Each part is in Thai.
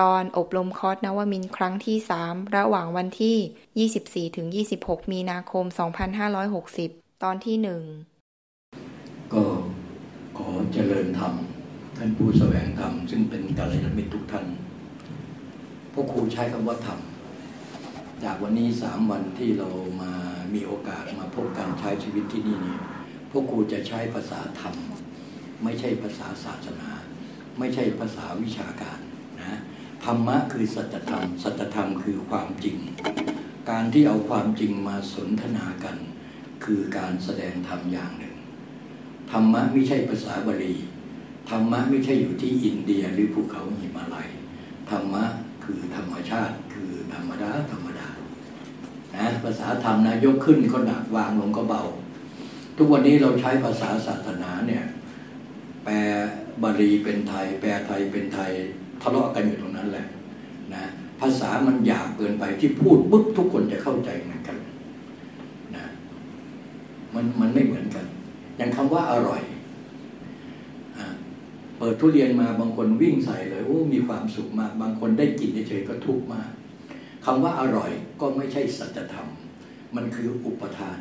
ตอนอบรมคอร์สนวมินครั้งที่ 3 ระหว่างวันที่ 24-26 มีนาคม 2560 ตอนที่หนึ่งก็ขอเจริญธรรม ท่านผู้แสวงธรรม ซึ่งเป็นกัลยาณมิตรทุกท่านพวกครูใช้คำว่าธรรม จากวันนี้สามวันที่เรามามีโอกาสมาพบกันใช้ชีวิตที่นี่นี่พวกครูจะใช้ภาษาธรรม ไม่ใช่ภาษาศาสนา ไม่ใช่ภาษาวิชาการ ธรรมะคือสัจธรรม สัจธรรมคือความจริง การที่เอาความจริงมาสนทนากัน คือการแสดงธรรมอย่างหนึ่ง ธรรมะไม่ใช่ภาษาบาลี ธรรมะไม่ใช่อยู่ที่อินเดียหรือภูเขาหิมาลัย ธรรมะคือธรรมชาติ คือธรรมดาธรรมดา นะภาษาธรรมนะยกขึ้นก็หนักวางลงก็เบา ทุกวันนี้เราใช้ภาษาศาสนาเนี่ย แปลบาลีเป็นไทย แปลไทยเป็นไทย ทะเลาะกันอยู่ตรงนั้นแหละนะภาษามันหยาบเกินไปที่พูดปุ๊บทุกคนจะเข้าใจเหมือนกันนะมันมันไม่เหมือนกัน อย่างคำว่าอร่อยเปิดทุเรียนมาบางคนวิ่งใส่เลยโอ้มีความสุขมาก บางคนได้กินเฉยๆก็ทุกข์มากคำว่าอร่อยก็ไม่ใช่สัจธรรม มันคืออุปทาน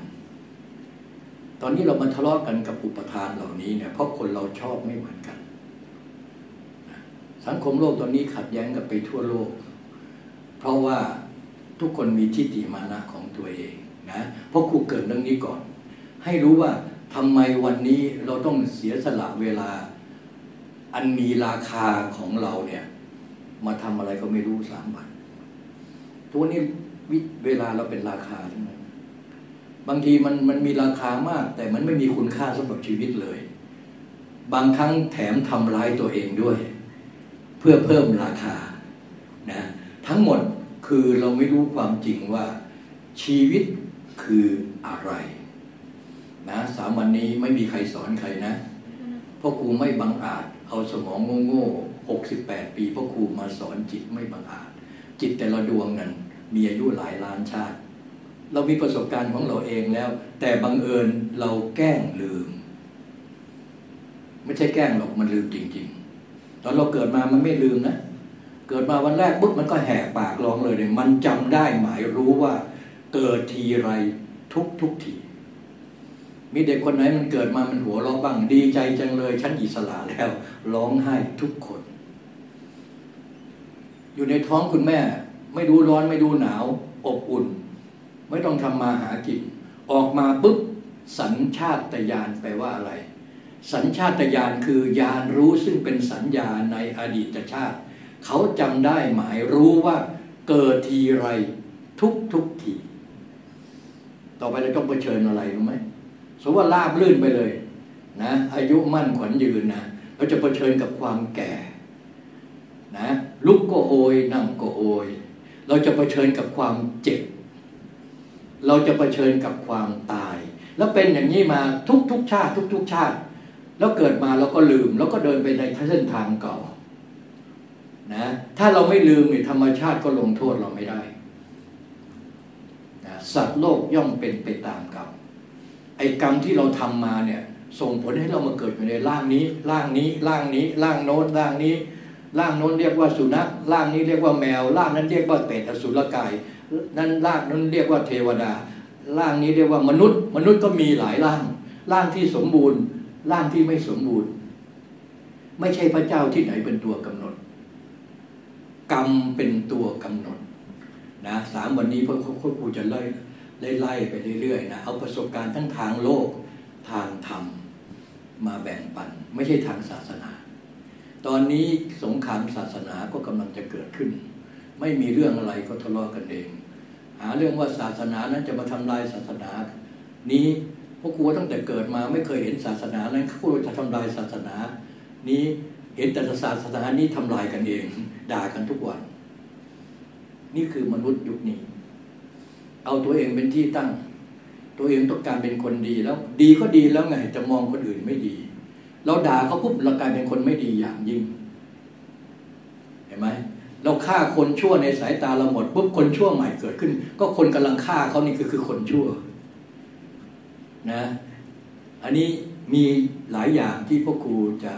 ตอนนี้เรามาทะเลาะกันกับอุปทานเหล่านี้เนี่ยเพราะคนเราชอบไม่เหมือนกัน สังคมโลกตอนนี้ขัดแย้งกันไปทั่วโลก เพราะว่าทุกคนมีทิฏฐิมานะของตัวเองนะเพราะครูเกิดเรื่องนี้ก่อน ให้รู้ว่าทำไมวันนี้เราต้องเสียสละเวลา อันมีราคาของเราเนี่ย มาทำอะไรก็ไม่รู้สามวันตัวนี้เวลาเราเป็นราคาทั้งนั้นบางทีมันมันมีราคามาก แต่มันไม่มีคุณค่าสำหรับชีวิตเลย บางครั้งแถมทำร้ายตัวเองด้วย เพื่อเพิ่มราคานะทั้งหมดคือเราไม่รู้ความจริงว่า ชีวิตคืออะไรนะสามวันนี้ไม่มีใครสอนใครนะพ่อครูไม่บังอาจ เอาสมองโง่ๆหกสิบแปดปีพ่อครูมาสอนจิตไม่บังอาจ จิตแต่ละดวงนั้นมีอายุหลายล้านชาติ เรามีประสบการณ์ของเราเองแล้ว แต่บังเอิญเราแกล้งลืม ไม่ใช่แกล้งหรอกมันลืมจริง ๆ ตอนเราเกิดมามันไม่ลืมนะ เกิดมาวันแรกปุ๊บมันก็แหกปากร้องเลยเลยมันจำได้หมายรู้ว่า เกิดทีไรทุกทุกทีมีเด็กคนไหนมันเกิดมามันหัวเราะบ้างดีใจจังเลยฉันอิสระแล้ว ร้องไห้ทุกคน อยู่ในท้องคุณแม่ ไม่ดูร้อนไม่ดูหนาว อบอุ่น ไม่ต้องทำมาหากิน ออกมาปุ๊บสัญชาตญาณแปลว่าอะไร สัญชาตญาณคือญาณรู้ซึ่งเป็นสัญญาในอดีตชาติ เขาจำได้หมายรู้ว่าเกิดทีไรทุกทุกที ต่อไปเราต้องเผชิญอะไรรู้ไหมสมมติว่าลาบลื่นไปเลยนะอายุมั่นขวัญยืนนะเราจะเผชิญกับความแก่นะลุกก็โอยนั่งก็โอย เราจะเผชิญกับความเจ็บ เราจะเผชิญกับความตาย แล้วเป็นอย่างนี้มาทุกทุกชาติ ทุกทุกชาติ แล้วเกิดมาเราก็ลืม แล้วก็เดินไปในเส้นทางเก่านะถ้าเราไม่ลืมเนี่ยธรรมชาติก็ลงโทษเราไม่ได้นะสัตว์โลกย่อมเป็นไปตามกรรมไอ้กรรมที่เราทำมาเนี่ยส่งผลให้เรามาเกิดอยู่ในร่างนี้ร่างนี้ร่างนี้ร่างโน้นร่างนี้ร่างโน้นเรียกว่าสุนัขร่างนี้เรียกว่าแมวร่างนั้นเรียกว่าเปรตอสุรกายนั้นร่างนั้นเรียกว่าเทวดาร่างนี้เรียกว่ามนุษย์ มนุษย์ก็มีหลายร่าง ร่างที่สมบูรณ์ ร่างที่ไม่สมบูรณ์ ไม่ใช่พระเจ้าที่ไหนเป็นตัวกำหนด กรรมเป็นตัวกำหนดนะสามวันนี้พวกครูจะไล่ไล่ไปเรื่อยๆนะเอาประสบการณ์ทั้งทางโลกทางธรรมมาแบ่งปัน ไม่ใช่ทางศาสนา ตอนนี้สงครามศาสนาก็กำลังจะเกิดขึ้น ไม่มีเรื่องอะไรก็ทะเลาะกันเอง หาเรื่องว่าศาสนานั้นจะมาทำลายศาสนา นี้ พราะครูตั้งแต่เกิดมาไม่เคยเห็นศาสนานั้นเขาจะทำลายศาสนา นี้เห็นแต่ศาสนานี้ทำลายกันเอง ด่ากันทุกวัน นี่คือมนุษย์ยุคนี้ เอาตัวเองเป็นที่ตั้ง ตัวเองต้องการเป็นคนดีแล้ว ดีก็ดีแล้วไงจะมองคนอื่นไม่ดี เราด่าเขาปุ๊บเรากลายเป็นคนไม่ดีอย่างยิ่ง เห็นไหมเราฆ่าคนชั่วในสายตาเราหมดปุ๊บคนชั่วใหม่เกิดขึ้น ก็คนกำลังฆ่าเขานี่ก็คือคนชั่ว นะอันนี้มีหลายอย่างที่พ่อครูจะ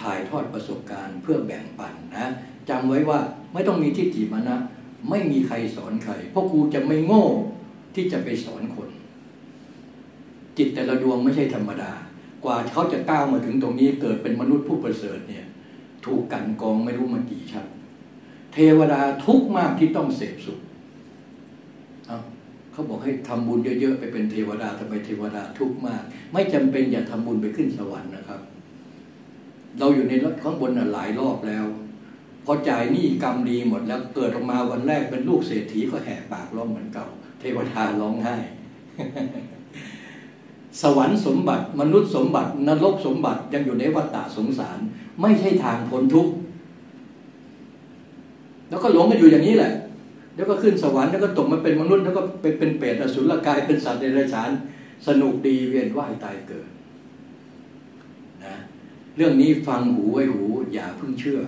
ถ่ายทอดประสบการณ์เพื่อแบ่งปันนะจำไว้ว่าไม่ต้องมีทิฏฐิมานะไม่มีใครสอนใครพราะครูจะไม่โง่ที่จะไปสอนคน จิตแต่ละดวงไม่ใช่ธรรมดา กว่าเขาจะก้าวมาถึงตรงนี้เกิดเป็นมนุษย์ผู้ประเสริฐเนี่ย ถูกกันกองไม่รู้มากี่ชั้นเทวดาทุกมากที่ต้องเสพสุข เขาบอกให้ทำบุญเยอะๆไปเป็นเทวดาทำไมเทวดาทุกข์มาก ไม่จำเป็นอย่าทำบุญไปขึ้นสวรรค์นะครับ เราอยู่ในรถข้างบนหลายรอบแล้ว พอจ่ายหนี้กรรมดีหมดแล้วเกิดออกมาวันแรกเป็นลูกเศรษฐีก็แหกปากร้องเหมือนเก่า เทวดาร้องไห้สวรรค์สมบัติ มนุษย์สมบัติ นรกสมบัติยังอยู่ในวัฏฏะสงสาร ไม่ใช่ทางพ้นทุกข์แล้วก็หลงกันอยู่อย่างนี้แหละ แล้วก็ขึ้นสวรรค์แล้วก็ตกมาเป็นมนุษย์แล้วก็เป็นเป็นเปรตอสุรกายเป็นสัตว์ในราชานสนุกดีเวียนว่ายตายเกิดนะเรื่องนี้ฟังหูไว้หู อย่าเพิ่งเชื่อ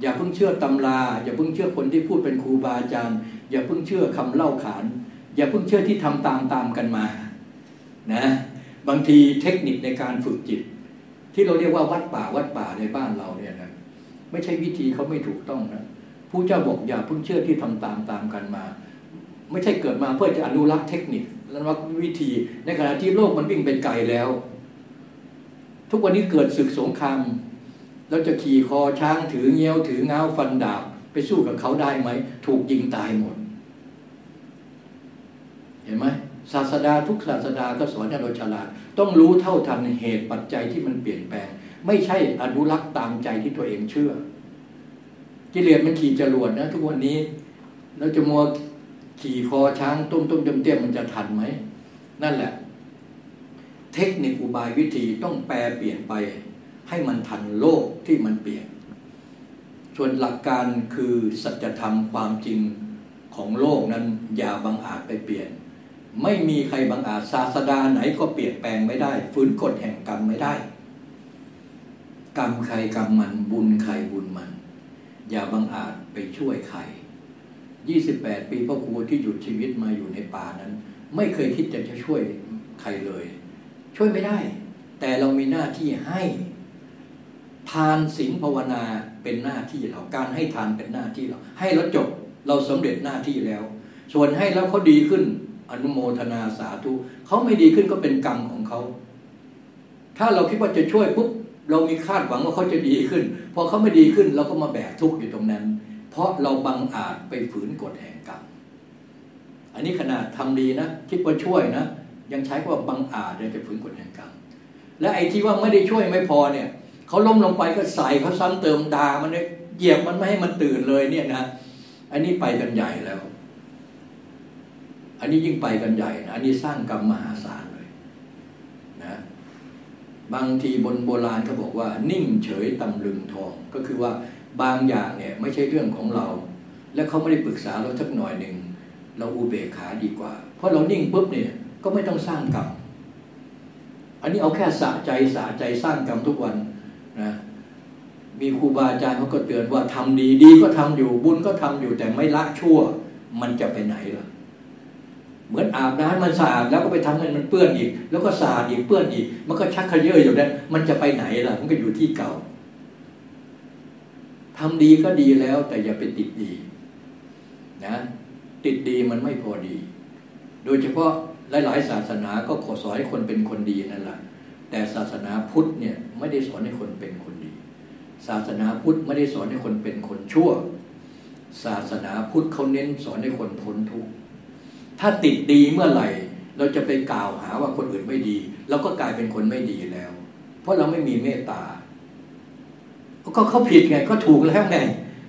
อย่าเพิ่งเชื่อตำรา อย่าเพิ่งเชื่อคนที่พูดเป็นครูบาอาจารย์ อย่าเพิ่งเชื่อคำเล่าขาน อย่าเพิ่งเชื่อที่ทำตามตามกันมานะบางทีเทคนิคในการฝึกจิต ที่เราเรียกว่าวัดป่าวัดป่าในบ้านเราเนี่ยนะไม่ใช่วิธีเขาไม่ถูกต้องนะ ผู้เจ้าบอกอย่าเพิ่งเชื่อที่ทำตามตามกันมา ไม่ใช่เกิดมาเพื่อจะอนุรักษ์เทคนิคและวิธี ในขณะที่โลกมันวิ่งไปไกลแล้ว ทุกวันนี้เกิดศึกสงครามเราจะขี่คอช้างถือเงี้ยวถือเงาฟันดาบ ไปสู้กับเขาได้ไหม ถูกยิงตายหมด เห็นไหมศาสดาทุกศาสดาก็สอนให้เราฉลาด ต้องรู้เท่าทันเหตุปัจจัยที่มันเปลี่ยนแปลง ไม่ใช่อนุรักษ์ตามใจที่ตัวเองเชื่อ กิเลสมันขี่จรวดนะทุกวันนี้เราจะมัวขี่คอช้างต้มต้มเตี้ยมมันจะทันไหม นั่นแหละ เทคนิคอุบายวิธีต้องแปลเปลี่ยนไป ให้มันทันโลกที่มันเปลี่ยน ส่วนหลักการคือสัจธรรมความจริงของโลกนั้นอย่าบังอาจไปเปลี่ยน ไม่มีใครบังอาจศาสดาไหนก็เปลี่ยนแปลงไม่ได้ฝืนกฎแห่งกรรมไม่ได้ กรรมใครกรรมมันบุญใครบุญมัน อย่าบังอาจไปช่วยใคร 28 ปีพ่อครูที่หยุดชีวิตมาอยู่ในป่านั้น ไม่เคยคิดจะจะช่วยใครเลย ช่วยไม่ได้ แต่เรามีหน้าที่ให้ ทานศีลภาวนาเป็นหน้าที่เรา การให้ทานเป็นหน้าที่เรา ให้แล้วจบเราสำเร็จหน้าที่แล้ว ส่วนให้แล้วเขาดีขึ้น อนุโมทนาสาธุเขาไม่ดีขึ้นก็เป็นกรรมของเขา ถ้าเราคิดว่าจะช่วยปุ๊บ เรามีคาดหวังว่าเขาจะดีขึ้น พอเขาไม่ดีขึ้นเราก็มาแบกทุกข์อยู่ตรงนั้น เพราะเราบังอาจไปฝืนกฎแห่งกรรมอันนี้ขนาดทำดีนะคิดว่าช่วยนะ ยังใช้ว่าบังอาจเลยไปฝืนกฎแห่งกรรมและไอ้ที่ว่าไม่ได้ช่วยไม่พอเนี่ยเขาล้มลงไปก็ใส่เขาซ้ำเติมดามันเนี่ยเหยียบมันไม่ให้มันตื่นเลยเนี่ยนะอันนี้ไปกันใหญ่แล้ว อันนี้ยิ่งไปกันใหญ่นะอันนี้สร้างกรรมมหาศาล บางทีบนโบราณเขาบอกว่า นิ่งเฉยตำลึงทอง ก็คือว่าบางอย่างเนี่ยไม่ใช่เรื่องของเรา และเขาไม่ได้ปรึกษาเราสักหน่อยหนึ่งเราอุเบกขาดีกว่า เพราะเรานิ่งปุ๊บเนี่ยก็ไม่ต้องสร้างกรรมอันนี้เอาแค่สะใจสะใจสร้างกรรมทุกวันนะมีครูบาอาจารย์เขาก็เตือนว่าทำดีดีก็ทำอยู่บุญก็ทำอยู่แต่ไม่ละชั่ว มันจะไปไหนล่ะ เหมือนอาบน้ำมันสะอาดแล้วก็ไปทำให้มันเปื้อนอีก แล้วก็สะอาดอีกเปื้อนอีก มันก็ชักขยเยอะอยู่นั้นมันจะไปไหนล่ะ มันก็อยู่ที่เก่าทำดีก็ดีแล้ว แต่อย่าไปติดดี นะ ติดดีมันไม่พอดี โดยเฉพาะหลาย ๆ ศาสนาก็ขอสอนให้คนเป็นคนดีนั่นแหละแต่ศาสนาพุทธเนี่ยไม่ได้สอนให้คนเป็นคนดี ศาสนาพุทธไม่ได้สอนให้คนเป็นคนชั่ว ศาสนาพุทธเขาเน้นสอนให้คนพ้นทุกข์ ถ้าติดดีเมื่อไหร่ เราจะไปกล่าวหาว่าคนอื่นไม่ดีเราก็กลายเป็นคนไม่ดีแล้ว เพราะเราไม่มีเมตตา ก็เขาผิดไงก็ถูกแล้วไง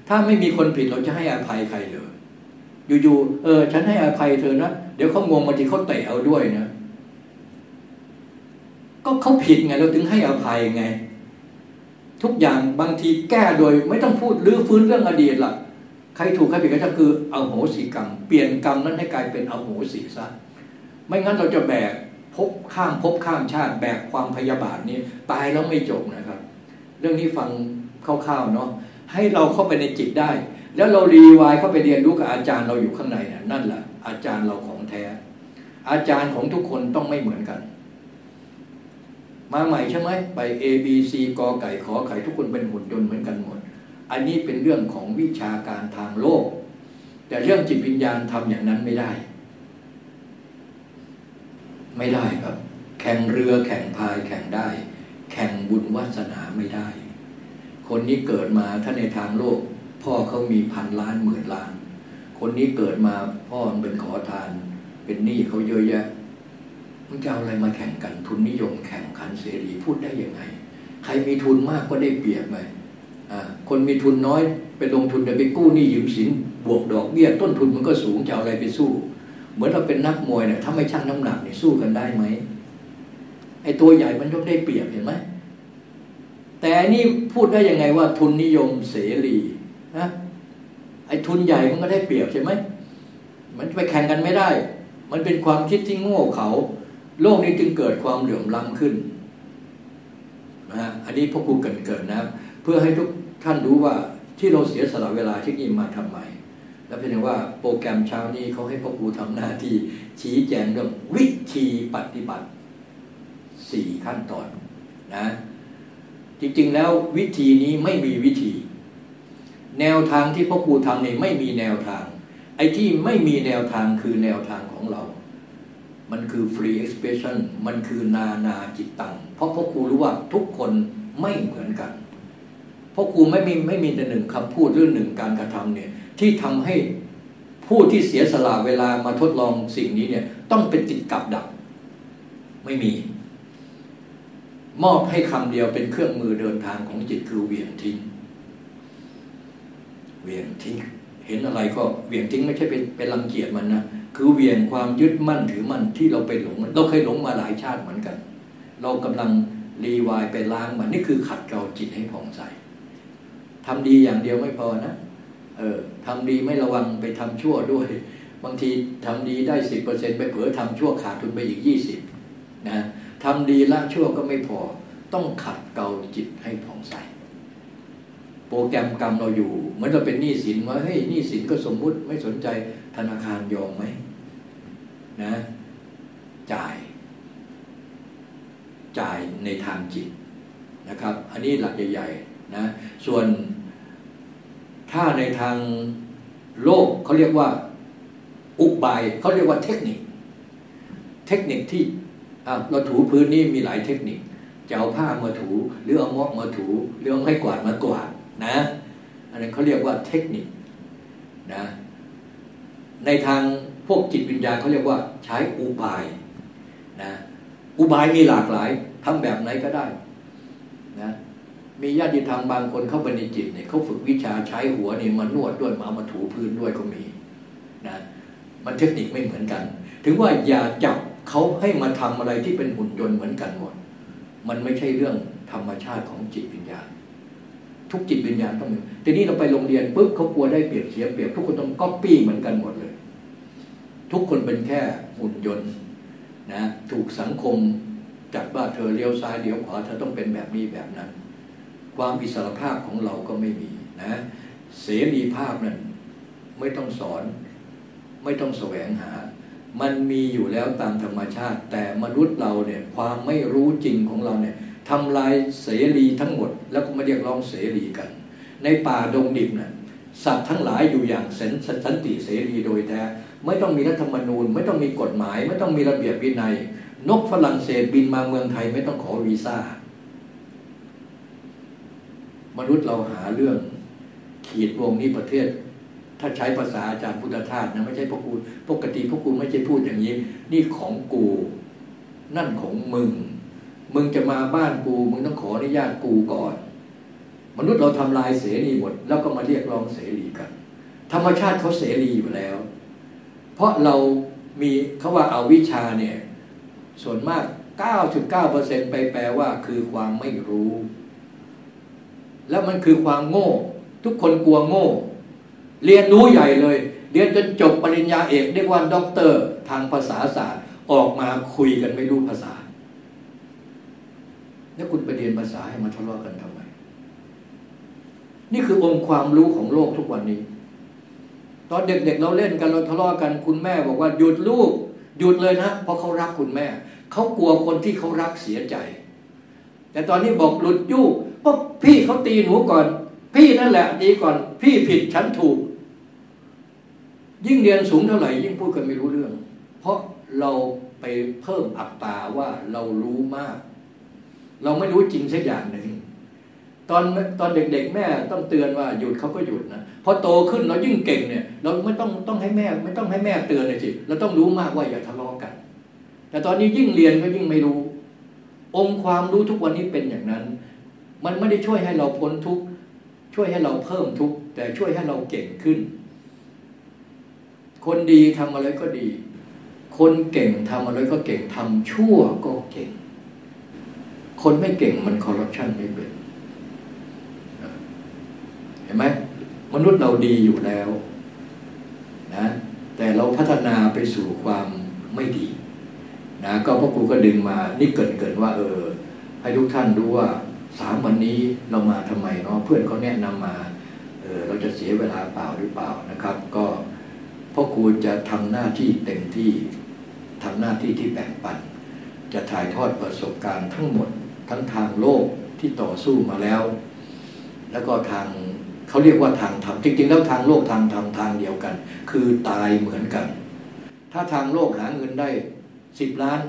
ถ้าไม่มีคนผิดเราจะให้อภัยใครเลยอยู่ๆเออ ฉันให้อภัยเธอนะเดี๋ยวเขางงมาทีเขาเตะเอาด้วยนะก็เขาผิดไงเราถึงให้อภัยไง ทุกอย่างบางทีแก้โดย ไม่ต้องพูดรื้อฟื้นเรื่องอดีตหละ ใครถูกใครผิดก็คือเอาโหสิกรรม เปลี่ยนกรรมนั้นให้กลายเป็นเอาโหสิซะไม่งั้นเราจะแบกพบข้ามพบข้ามชาติแบกความพยาบาทนี้ตายแล้วไม่จบนะครับ เรื่องนี้ฟังคร่าวๆเนาะให้เราเข้าไปในจิตได้ แล้วเรารีวายเข้าไปเรียนรู้กับอาจารย์เราอยู่ข้างในนั่นแหละอาจารย์เราของแท้ อาจารย์ของทุกคนต้องไม่เหมือนกัน มาใหม่ใช่ไหมไป A B C กอไก่ขอไข่ทุกคนเป็นหุ่นยนต์เหมือนกันหมด อันนี้เป็นเรื่องของวิชาการทางโลก แต่เรื่องจิตวิญญาณทำอย่างนั้นไม่ได้ ไม่ได้ครับ แข่งเรือแข่งพายแข่งได้ แข่งบุญวาสนาไม่ได้ คนนี้เกิดมาถ้าในทางโลก พ่อเขามีพันล้านหมื่นล้าน คนนี้เกิดมาพ่อเป็นขอทาน เป็นหนี้เขาเยอะแยะมันจะเอาอะไรมาแข่งกันทุนนิยมแข่งขันเสรีพูดได้ยังไง ใครมีทุนมากก็ได้เปรียบไหม คนมีทุนน้อยไปลงทุนไปกู้หนี้ยืมสินบวกดอกเบี้ยต้นทุนมันก็สูงจะเอาอะไรไปสู้ เหมือนเราเป็นนักมวยเนี่ยถ้าไม่ชั่งน้ำหนักเนี่ยสู้กันได้ไหมไอ้ตัวใหญ่มันย่อมได้เปรียบเห็นไหมแต่นี่พูดได้ยังไงว่าทุนนิยมเสรีนะไอ้ทุนใหญ่มันก็ได้เปรียบใช่ไหมมันไปแข่งกันไม่ได้ มันเป็นความคิดที่โง่เขา โลกนี้จึงเกิดความเหลื่อมล้ำขึ้นนะฮะอันนี้พ่อครูเกินเกินนะ เพื่อให้ทุกท่านรู้ว่าที่เราเสียสละเวลาที่นี่มาทำไม และเป็นว่าโปรแกรมเช้านี้เขาให้พ่อครูทำหน้าที่ชี้แจงเรื่องวิธีปฏิบัติสี่ขั้นตอนนะจริงๆแล้ววิธีนี้ไม่มีวิธี แนวทางที่พ่อครูทำนี่ไม่มีแนวทาง ไอ้ที่ไม่มีแนวทางคือแนวทางของเรา มันคือ free expression มันคือนานาจิตตัง เพราะพ่อครูรู้ว่าทุกคนไม่เหมือนกัน เพราะครูไม่มีไม่มีแต่หนึ่งคำพูดเรื่อหนึ่งการกระทำเนี่ยที่ทำให้ผู้ที่เสียสละเวลามาทดลองสิ่งนี้เนี่ย ต้องเป็นติดกับดัก ไม่มี มอบให้คำเดียวเป็นเครื่องมือเดินทางของจิตคือเวียงทิ้งเวียงทิ้งเห็นอะไรก็เวียงทิ้งไม่ใช่เป็นเป็นรังเกียจมันนะคือเวียงความยึดมั่นถือมั่นที่เราไปหลงเราเคยหลงมาหลายชาติเหมือนกัน เรากำลังรีวายไปล้างมันนี่คือขัดเกลาจิตให้ผ่องใส ทำดีอย่างเดียวไม่พอนะ เออทำดีไม่ระวังไปทำชั่วด้วย บางทีทำดีได้สิบเปอร์เซ็นไปเผลอทำชั่วขาดทุนไปอีกยี่สิบนะทำดีละชั่วก็ไม่พอ ต้องขัดเกลาจิตให้ผ่องใสโปรแกรมกรรมเราอยู่ เหมือนเราเป็นหนี้สินว่าเฮ้ยหนี้สินก็สมมุติไม่สนใจธนาคารยอมไหมนะ จ่าย จ่ายในทางจิตนะครับ อันนี้หลักใหญ่ ๆ นะ ส่วน ถ้าในทางโลกเขาเรียกว่า อุบายเขาเรียกว่าเทคนิค เทคนิคที่เราถูพื้นนี่มีหลายเทคนิคจะเอาผ้ามาถู หรือเอามอกมาถู หรือเอาไม้กวาดมากวาดนะ อันนี้เขาเรียกว่าเทคนิคนะ ในทางพวกจิตวิญญาณเขาเรียกว่า ใช้อุบายนะอุบายมีหลากหลายทำแบบไหนก็ได้นะ มีญาติธรรมบางคนเข้าไปในจิตเนี่ยเขาฝึกวิชาใช้หัวเนี่ยมานวดด้วยมามาถูพื้นด้วยก็มีนะมันเทคนิคไม่เหมือนกัน ถึงว่าอย่าจับเขาให้มาทำอะไรที่เป็นหุ่นยนต์เหมือนกันหมด มันไม่ใช่เรื่องธรรมชาติของจิตวิญญาณ ทุกจิตวิญญาณต้องมีทีนี้เราไปโรงเรียนปุ๊บเขากลัวได้เปรียบเสียเปรียบทุกคนต้องก๊อปปี้เหมือนกันหมดเลย ทุกคนเป็นแค่หุ่นยนต์นะถูกสังคมจัดว่าเธอเลี้ยวซ้ายเลี้ยวขวาเธอต้องเป็นแบบนี้แบบนั้น ความอิสรภาพของเราก็ไม่มีนะเสรีภาพนั้นไม่ต้องสอน ไม่ต้องแสวงหา มันมีอยู่แล้วตามธรรมชาติ แต่มนุษย์เราเนี่ยความไม่รู้จริงของเราเนี่ยทำลายเสรีทั้งหมด แล้วก็มาเรียกร้องเสรีกัน ในป่าดงดิบน่ะสัตว์ทั้งหลายอยู่อย่างเสนสันติเสรีโดยแท้ไม่ต้องมีรัฐธรรมนูญ ไม่ต้องมีกฎหมาย ไม่ต้องมีระเบียบวินัย นกฝรั่งเศสบินมาเมืองไทยไม่ต้องขอวีซ่า มนุษย์เราหาเรื่องขีดวงนี้ประเทศ ถ้าใช้ภาษาอาจารย์พุทธทาสนะไม่ใช่พวกกูปกติพวกกูไม่ใช่พูดอย่างนี้ นี่ของกู นั่นของมึง มึงจะมาบ้านกู มึงต้องขออนุญาตกูก่อน มนุษย์เราทำลายเสรีหมด แล้วก็มาเรียกร้องเสรีกัน ธรรมชาติเขาเสรีอยู่แล้ว เพราะเรามีเขาว่าเอาวิชาเนี่ย ส่วนมาก 9.9%ไปแปลว่าคือความไม่รู้ แล้วมันคือความโง่ ทุกคนกลัวโง่ เรียนรู้ใหญ่เลย เรียนจนจบปริญญาเอกเรียกว่าด็อกเตอร์ทางภาษาศาสตร์ ออกมาคุยกันไม่รู้ภาษา แล้วคุณไปเรียนภาษาให้มาทะเลาะกันทำไม นี่คือองค์ความรู้ของโลกทุกวันนี้ ตอนเด็กๆเราเล่นกันเราทะเลาะกันคุณแม่บอกว่าหยุดลูกหยุดเลยนะเพราะเขารักคุณแม่ เขากลัวคนที่เขารักเสียใจ แต่ตอนนี้บอกหลุดยุกพราะพี่เขาตีหนูก่อน พี่นั่นแหละดีก่อน พี่ผิดฉันถูก ยิ่งเรียนสูงเท่าไหร่ ยิ่งพูดกันไม่รู้เรื่อง เพราะเราไปเพิ่มอัตตาว่าเรารู้มาก เราไม่รู้จริงสักอย่างหนึ่งตอนตอนเด็กๆ แม่ต้องเตือนว่าหยุดเขาก็หยุดนะพอโตขึ้นเรายิ่งเก่งเนี่ย เราไม่ต้องต้องให้แม่ ไม่ต้องให้แม่เตือนเลยสิเราต้องรู้มากว่าอย่าทะเลาะกัน แต่ตอนนี้ยิ่งเรียนก็ยิ่งไม่รู้ องค์ความรู้ทุกวันนี้เป็นอย่างนั้น มันไม่ได้ช่วยให้เราพ้นทุกข์ช่วยให้เราเพิ่มทุกข์แต่ช่วยให้เราเก่งขึ้น คนดีทำอะไรก็ดี คนเก่งทำอะไรก็เก่งทำชั่วก็เก่ง คนไม่เก่งมันคอร์รัปชันไม่เป็นเห็นไหมมนุษย์เราดีอยู่แล้วนะแต่เราพัฒนาไปสู่ความไม่ดี นะก็พ่อครูก็ดึงมานี่เกิดเกิดว่า เออ ให้ทุกท่านรู้ว่าสามวันนี้เรามาทำไมเนาะเพื่อนเขาแนะนำมาเออเราจะเสียเวลาเปล่าหรือเปล่านะครับ ก็พ่อครูจะทำหน้าที่เต็มที่ทำหน้าที่ที่แบ่งปัน จะถ่ายทอดประสบการณ์ทั้งหมดทั้งทางโลกที่ต่อสู้มาแล้ว แล้วก็ทางเขาเรียกว่าทางธรรมจริงๆแล้วทางโลกทางธรรมทางเดียวกัน คือตายเหมือนกัน ถ้าทางโลกหาเงินได้ สิบล้าน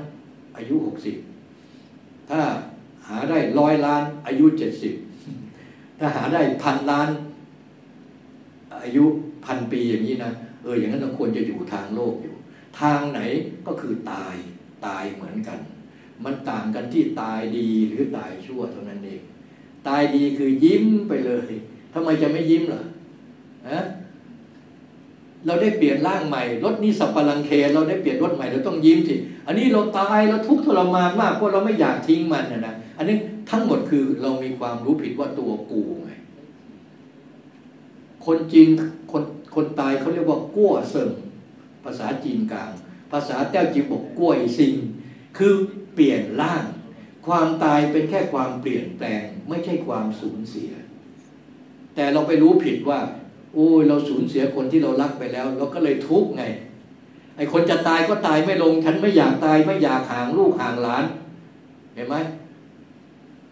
อายุหกสิบถ้าหาได้ร้อยล้าน อายุเจ็ดสิบถ้าหาได้พันล้าน อายุพันปีอย่างนี้นะเอออย่างนั้นเราควรจะอยู่ทางโลกอยู่ ทางไหนก็คือตายตายเหมือนกัน มันต่างกันที่ตายดีหรือตายชั่วเท่านั้นเอง ตายดีคือยิ้มไปเลยทำไมจะไม่ยิ้มล่ะฮะ เราได้เปลี่ยนร่างใหม่รถนี้สับปะลังเค เราได้เปลี่ยนรถใหม่เราต้องยิ้มสิอันนี้เราตายเราทุกข์ทรมานมากเพราะเราไม่อยากทิ้งมันนะนะอันนี้ทั้งหมดคือเรามีความรู้ผิดว่าตัวกูไงคนจีนคนคนตายเขาเรียกว่ากั้วเซิงภาษาจีนกลาง ภาษาแต้วจีบอกกล้วยซิงคือเปลี่ยนร่าง ความตายเป็นแค่ความเปลี่ยนแปลง ไม่ใช่ความสูญเสีย แต่เราไปรู้ผิดว่า อ้ยเราสูญเสียคนที่เรารักไปแล้ว เราก็เลยทุกข์ไง ไอคนจะตายก็ตายไม่ลง ฉันไม่อยากตายไม่อยากห่างลูกห่างหลาน เห็นไหม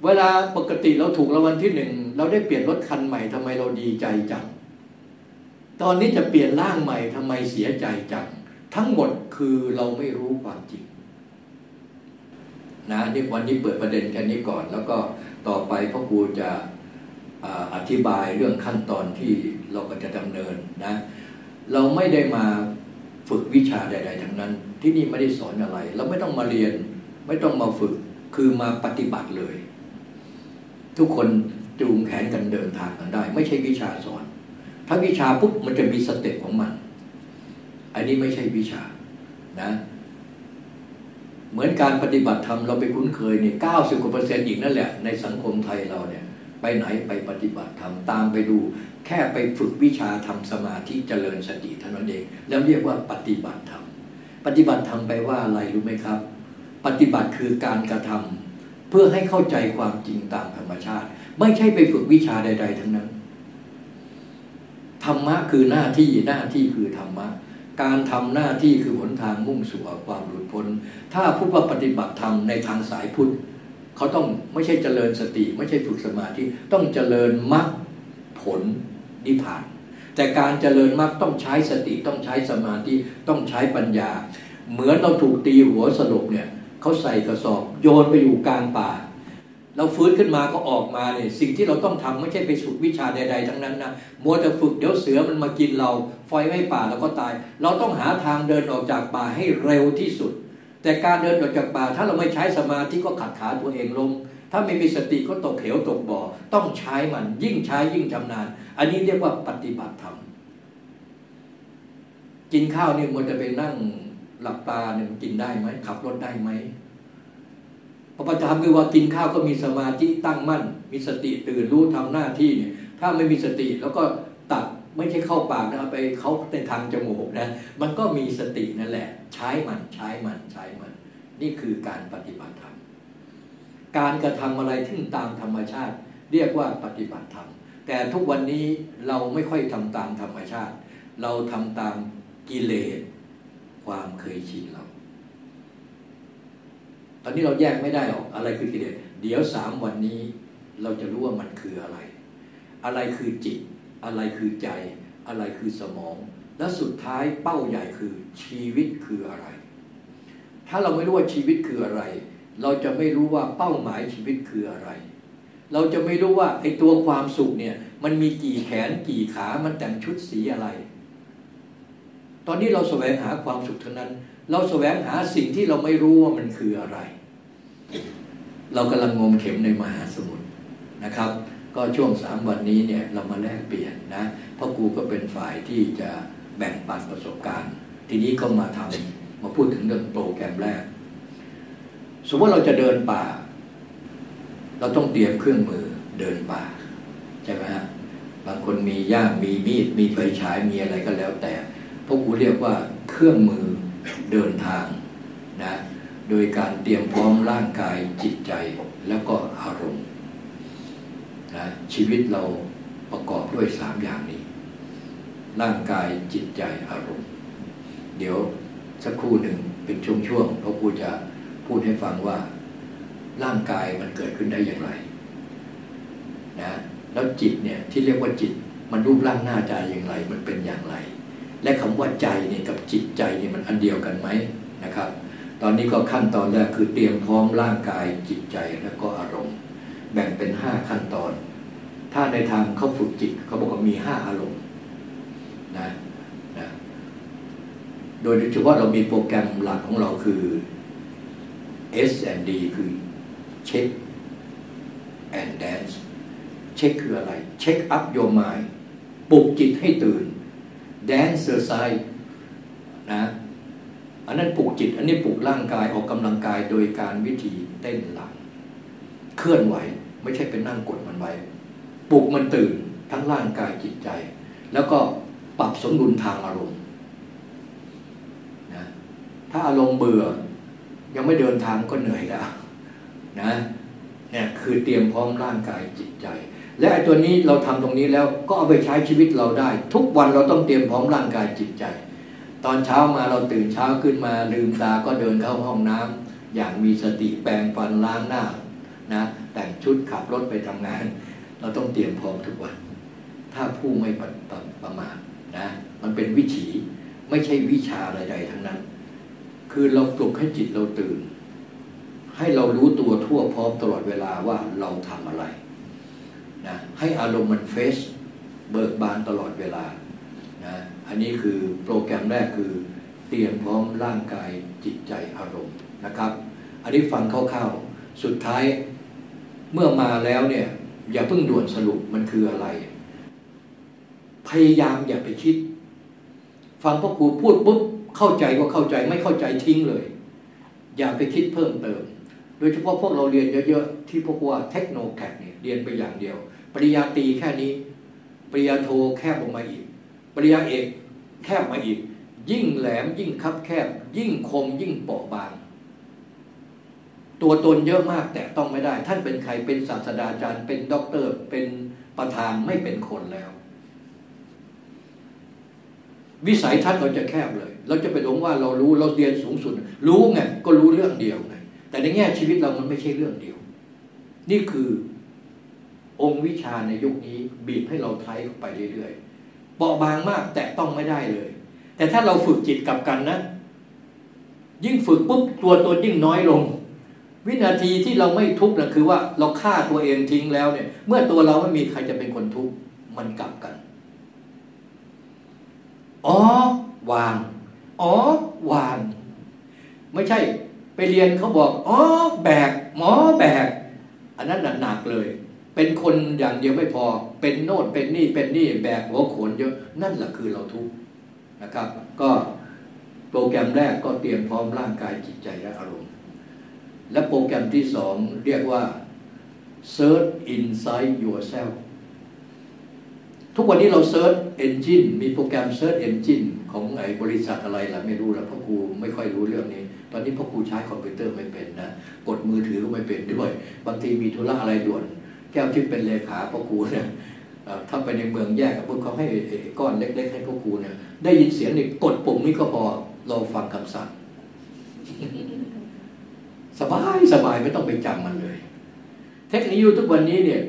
เวลาปกติเราถูกรางวัลที่หนึ่งเราได้เปลี่ยนรถคันใหม่ทำไมเราดีใจจัง ตอนนี้จะเปลี่ยนร่างใหม่ทำไมเสียใจจัง ทั้งหมดคือเราไม่รู้ความจริงนะนี่วันนี้เปิดประเด็นแค่นี้ก่อน แล้วก็ต่อไปพ่อครูจะ อธิบายเรื่องขั้นตอนที่เราก็จะดำเนินนะ เราไม่ได้มาฝึกวิชาใด ๆ ทั้งนั้น ที่นี่ไม่ได้สอนอะไร เราไม่ต้องมาเรียน ไม่ต้องมาฝึกคือมาปฏิบัติเลย ทุกคนจูงแขนกันเดินทางกันได้ ไม่ใช่วิชาสอน ถ้าวิชาปุ๊บมันจะมีสเต็ปของมัน อันนี้ไม่ใช่วิชานะ เหมือนการปฏิบัติธรรมเราไปคุ้นเคยเนี่ยเก้าสิบกว่าเปอร์เซ็นต์อีกนั่นแหละในสังคมไทยเราเนี่ย ไปไหนไปปฏิบัติธรรมตามไปดู แค่ไปฝึกวิชาทำสมาธิเจริญสติเท่านั้นเอง แล้วเรียกว่าปฏิบัติธรรมปฏิบัติธรรมไปว่าอะไรรู้ไหมครับ ปฏิบัติคือการกระทำเพื่อให้เข้าใจความจริงตามธรรมชาติ ไม่ใช่ไปฝึกวิชาใด ๆ ทั้งนั้นธรรมะคือหน้าที่หน้าที่คือธรรมะการทำหน้าที่คือหนทางมุ่งสู่ความหลุดพ้น ถ้าผู้ปฏิบัติธรรมในทางสายพุทธ เขาต้องไม่ใช่เจริญสติ ไม่ใช่ฝึกสมาธิต้องเจริญมรรคผลนิพพาน แต่การเจริญมรรคต้องใช้สติต้องใช้สมาธิต้องใช้ปัญญา เหมือนเราถูกตีหัวสลบเนี่ยเขาใส่กระสอบ โยนไปอยู่กลางป่า เราฟื้นขึ้นมาก็ออกมาเนี่ยสิ่งที่เราต้องทำไม่ใช่ไปฝึกวิชาใด ๆ ทั้งนั้นนะมัวแต่ฝึกเดี๋ยวเสือมันมากินเราไฟไม่ป่าเราก็ตาย เราต้องหาทางเดินออกจากป่าให้เร็วที่สุด แต่การเดินออกจากป่าถ้าเราไม่ใช้สมาธิก็ขัดขาตัวเองลงถ้าไม่มีสติก็ตกเหวตกบ่อต้องใช้มันยิ่งใช้ยิ่งชำนาญ อันนี้เรียกว่าปฏิบัติธรรมกินข้าวเนี่ยมันจะไปนั่งหลับตาเนี่ยกินได้ไหมขับรถได้ไหมพระปฏิธรรมคือว่ากินข้าวก็มีสมาธิตั้งมั่น มีสติตื่นรู้ทำหน้าที่เนี่ยถ้าไม่มีสติแล้วก็ ไม่ใช่เข้าปากนะไปเขาในทางจมูกนะมันก็มีสตินั่นแหละ ใช้มันใช้มันใช้มัน นี่คือการปฏิบัติธรรมการกระทำอะไรที่ตามธรรมชาติ เรียกว่าปฏิบัติธรรมแต่ทุกวันนี้เราไม่ค่อยทำตามธรรมชาติ เราทำตามกิเลสความเคยชินเรา ตอนนี้เราแยกไม่ได้หรอกอะไรคือกิเลสเดี๋ยวสามวันนี้เราจะรู้ว่ามันคืออะไร อะไรคือจิต อะไรคือใจ อะไรคือสมอง และสุดท้ายเป้าใหญ่คือชีวิตคืออะไร ถ้าเราไม่รู้ว่าชีวิตคืออะไร เราจะไม่รู้ว่าเป้าหมายชีวิตคืออะไร เราจะไม่รู้ว่าไอ้ตัวความสุขเนี่ยมันมีกี่แขนกี่ขามันแต่งชุดสีอะไร ตอนนี้เราแสวงหาความสุขเท่านั้น เราแสวงหาสิ่งที่เราไม่รู้ว่ามันคืออะไร เรากำลังงมเข็มในมหาสมุทรนะครับ ก็ช่วงสามวันนี้เนี่ยเรามาแลกเปลี่ยนนะเพราะกูก็เป็นฝ่ายที่จะแบ่งปันประสบการณ์ ทีนี้ก็มาทำมาพูดถึงเรื่องโปรแกรมแรก สมมติเราจะเดินป่า เราต้องเตรียมเครื่องมือเดินป่าใช่ไหมฮะบางคนมีย่ามมีมีดมีไฟฉายมีอะไรก็แล้วแต่พวกกูเรียกว่าเครื่องมือเดินทางนะโดยการเตรียมพร้อมร่างกายจิตใจแล้วก็อารมณ์ ชีวิตเราประกอบด้วยสามอย่างนี้ ร่างกายจิตใจอารมณ์ เดี๋ยวสักครู่หนึ่งเป็นช่วงๆพระครูจะพูดให้ฟังว่า ร่างกายมันเกิดขึ้นได้อย่างไรนะแล้วจิตเนี่ยที่เรียกว่าจิตมันรูปร่างหน้าใจอย่างไร มันเป็นอย่างไร และคำว่าใจเนี่ยกับจิตใจเนี่ยมันอันเดียวกันไหมนะครับ ตอนนี้ก็ขั้นตอนแรกคือเตรียมพร้อมร่างกายจิตใจแล้วก็อารมณ์ แบ่งเป็นห้าขั้นตอน ถ้าในทางเขาฝึกจิตเขาบอกว่ามีห้าอารมณ์นะนะโดยเฉพาะเรามีโปรแกรมหลักของเราคือ S and D คือ Check and Dance เช็คคืออะไร เช็คอัพโยมายปลุกจิตให้ตื่น Dance e r c i s e นะอันนั้นปลุกจิต อันนี้ปลุกร่างกายออกกำลังกายโดยการวิธีเต้นหลัง เคลื่อนไหว ไม่ใช่เป็นนั่งกดมันไว้ ปลุกมันตื่นทั้งร่างกายจิตใจ แล้วก็ปรับสมดุลทางอารมณ์นะถ้าอารมณ์เบื่อ ยังไม่เดินทางก็เหนื่อยแล้วนะเนี่ยคือเตรียมพร้อมร่างกายจิตใจ และไอ้ตัวนี้เราทำตรงนี้แล้วก็เอาไปใช้ชีวิตเราได้ ทุกวันเราต้องเตรียมพร้อมร่างกายจิตใจ ตอนเช้ามาเราตื่นเช้าขึ้นมาลืมตาก็เดินเข้าห้องน้ำอย่างมีสติแปรงฟันล้างหน้านะแต่งชุดขับรถไปทำงาน เตรียมพร้อมทุกวัน ถ้าผู้ไม่ประประประมาทนะ มันเป็นวิถีไม่ใช่วิชาใดๆทั้งนั้น คือเราปลุกให้จิตเราตื่น ให้เรารู้ตัวทั่วพร้อมตลอดเวลาว่าเราทำอะไรนะให้อารมณ์มันเฟสเบิกบานตลอดเวลานะอันนี้คือโปรแกรมแรกคือเตรียมพร้อมร่างกายจิตใจอารมณ์นะครับ อันนี้ฟังคร่าวๆ สุดท้ายเมื่อมาแล้วเนี่ย อย่าเพิ่งด่วนสรุปมันคืออะไร พยายามอย่าไปคิด ฟังพ่อครูพูดปุ๊บเข้าใจก็เข้าใจไม่เข้าใจทิ้งเลย อย่าไปคิดเพิ่มเติม โดยเฉพาะพวกเราเรียนเยอะๆที่พวกว่าเทคโนแครตเนี่ยเรียนไปอย่างเดียว ปริญญาตรีแค่นี้ ปริญญาโทแคบลงมาอีก ปริญญาเอกแคบมาอีก ยิ่งแหลมยิ่งคับแคบ ยิ่งคมยิ่งเปราะบาง ตัวตนเยอะมากแต่ต้องไม่ได้ ท่านเป็นใครเป็นศาสตราจารย์ เป็นด็อกเตอร์ เป็นประธานไม่เป็นคนแล้ว วิสัยทัศน์เราจะแคบเลย เราจะไปหลงว่าเรารู้เราเรียนสูงสุด รู้ไงก็รู้เรื่องเดียวไงแต่ในแง่ชีวิตเรามันไม่ใช่เรื่องเดียว นี่คือองค์วิชาในยุคนี้บีบให้เราไทยเข้าไปเรื่อยๆเบาบางมากแต่ต้องไม่ได้เลย แต่ถ้าเราฝึกจิตกับกันนะ ยิ่งฝึกปุ๊บตัวตนยิ่งน้อยลง วินาทีที่เราไม่ทุกข์นะคือว่าเราฆ่าตัวเองทิ้งแล้วเนี่ย เมื่อตัวเราไม่มีใครจะเป็นคนทุกข์มันกลับกัน อ๋อ วาง อ๋อ วาง ไม่ใช่ ไปเรียนเขาบอก อ๋อ แบก หมอแบก อันนั้นหนักเลย เป็นคนอย่างเดียวไม่พอ เป็นโน่นเป็นนี่เป็นนี่แบกหัวโขนเยอะ นั่นแหละคือเราทุกข์นะครับ ก็โปรแกรมแรกก็เตรียมพร้อมร่างกายจิตใจและอารมณ์ และโปรแกรมที่สองเรียกว่า search inside yourself ทุกวันนี้เรา search engine มีโปรแกรม search engine ของไอ้บริษัทอะไรล่ะไม่รู้ละเพราะครูไม่ค่อยรู้เรื่องนี้ ตอนนี้พ่อครูใช้คอมพิวเตอร์ไม่เป็นนะกดมือถือก็ไม่เป็นด้วย บางทีมีธุระอะไรด่วน แก้วที่เป็นเลขาพ่อครูเนี่ยถ้าไปในเมืองแยกกับพวกเขาให้ก้อนเล็ก ๆ ให้พ่อครูเนี่ยได้ยินเสียงนี่กดปุ่มนี้ก็พอเราฟังคำสั่ง สบายสบายไม่ต้องไปจำมันเลย เทคโนโลยีทุกวันนี้เนี่ย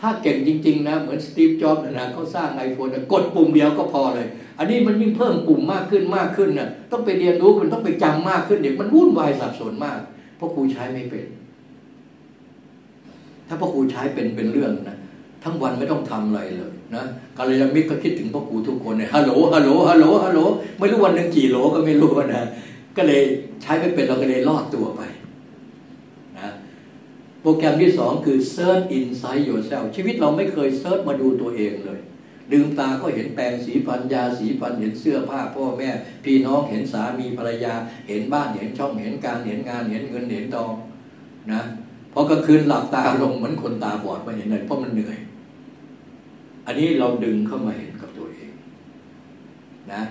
ถ้าเก่งจริง ๆ นะ เหมือนสตีฟจ็อบส์นะเขาสร้างไอโฟนกดปุ่มเดียวก็พอเลย อันนี้มันยิ่งเพิ่มปุ่มมากขึ้นมากขึ้นนะ่ะต้องไปเรียนรู้มันต้องไปจำมากขึ้นเด็กมันวุ่นวายสับสนมาก เพราะครูใช้ไม่เป็น ถ้าพ่อครูใช้เป็นเป็นเรื่องนะทั้งวันไม่ต้องทำอะไรเลยนะกาลยามิตรก็คิดถึงพ่อครูทุกคนเนี่ยฮัลโหลฮัลโหลฮัลโหลฮัลโหลไม่รู้วันหนึ่งกี่โหลก็ไม่รู้นะ ก็เลยใช้ไม่เป็นเราก็เลยรอดตัวไปนะโปรแกรมที่สองคือ search inside yourself ชีวิตเราไม่เคยเซิร์ชมาดูตัวเองเลยลืมตาก็เห็นแปรงสีฟันยาสีฟันเห็นเสื้อผ้าพ่อแม่ พี่น้องเห็นสามีภรรยา เห็นบ้านเห็นช่องเห็นการเห็นงานเห็นเงินเห็นทองนะพอกลางคืนหลับตาลงเหมือนคนตาบอดมาเห็นเลยเพราะมันเหนื่อย อันนี้เราดึงเข้ามาเห็นกับตัวเองนะ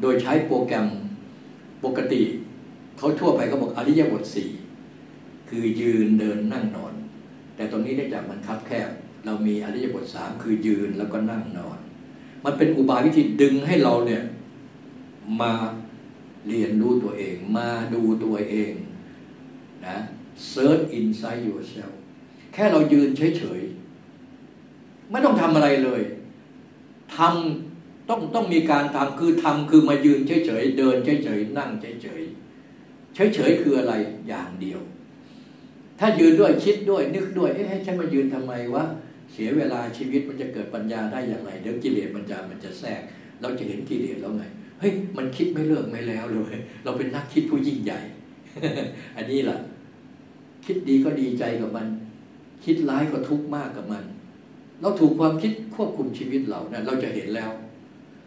โดยใช้โปรแกรม ปกติเขาทั่วไปเขาบอกอริยบทสี่คือยืนเดินนั่งนอน แต่ตรงนี้ได้จากมันคับแคบ เรามีอริยบทสามคือยืนแล้วก็นั่งนอน มันเป็นอุบายวิธีดึงให้เราเนี่ยมาเรียนรู้ตัวเอง มาดูตัวเองนะ search inside yourself แค่เรายืนเฉยๆ ไม่ต้องทำอะไรเลยทำ ต้องต้องมีการทำคือทำคือมายืนเฉยๆเดินเฉยๆนั่งเฉยๆเฉยๆคืออะไรอย่างเดียว ถ้ายืนด้วยคิดด้วยนึกด้วยเอ๊ะให้ฉันมายืนทำไมวะเสียเวลาชีวิตมันจะเกิดปัญญาได้อย่างไรเดี๋ยวกิเลสมันจะมันจะแทรก เราจะเห็นกิเลสแล้วไงเฮ้ยมันคิดไม่เลิกไม่แล้วเลยเราเป็นนักคิดผู้ยิ่งใหญ่ อันนี้แหละคิดดีก็ดีใจกับมัน คิดร้ายก็ทุกข์มากกับมัน เราถูกความคิดควบคุมชีวิตเราเนะเราจะเห็นแล้ว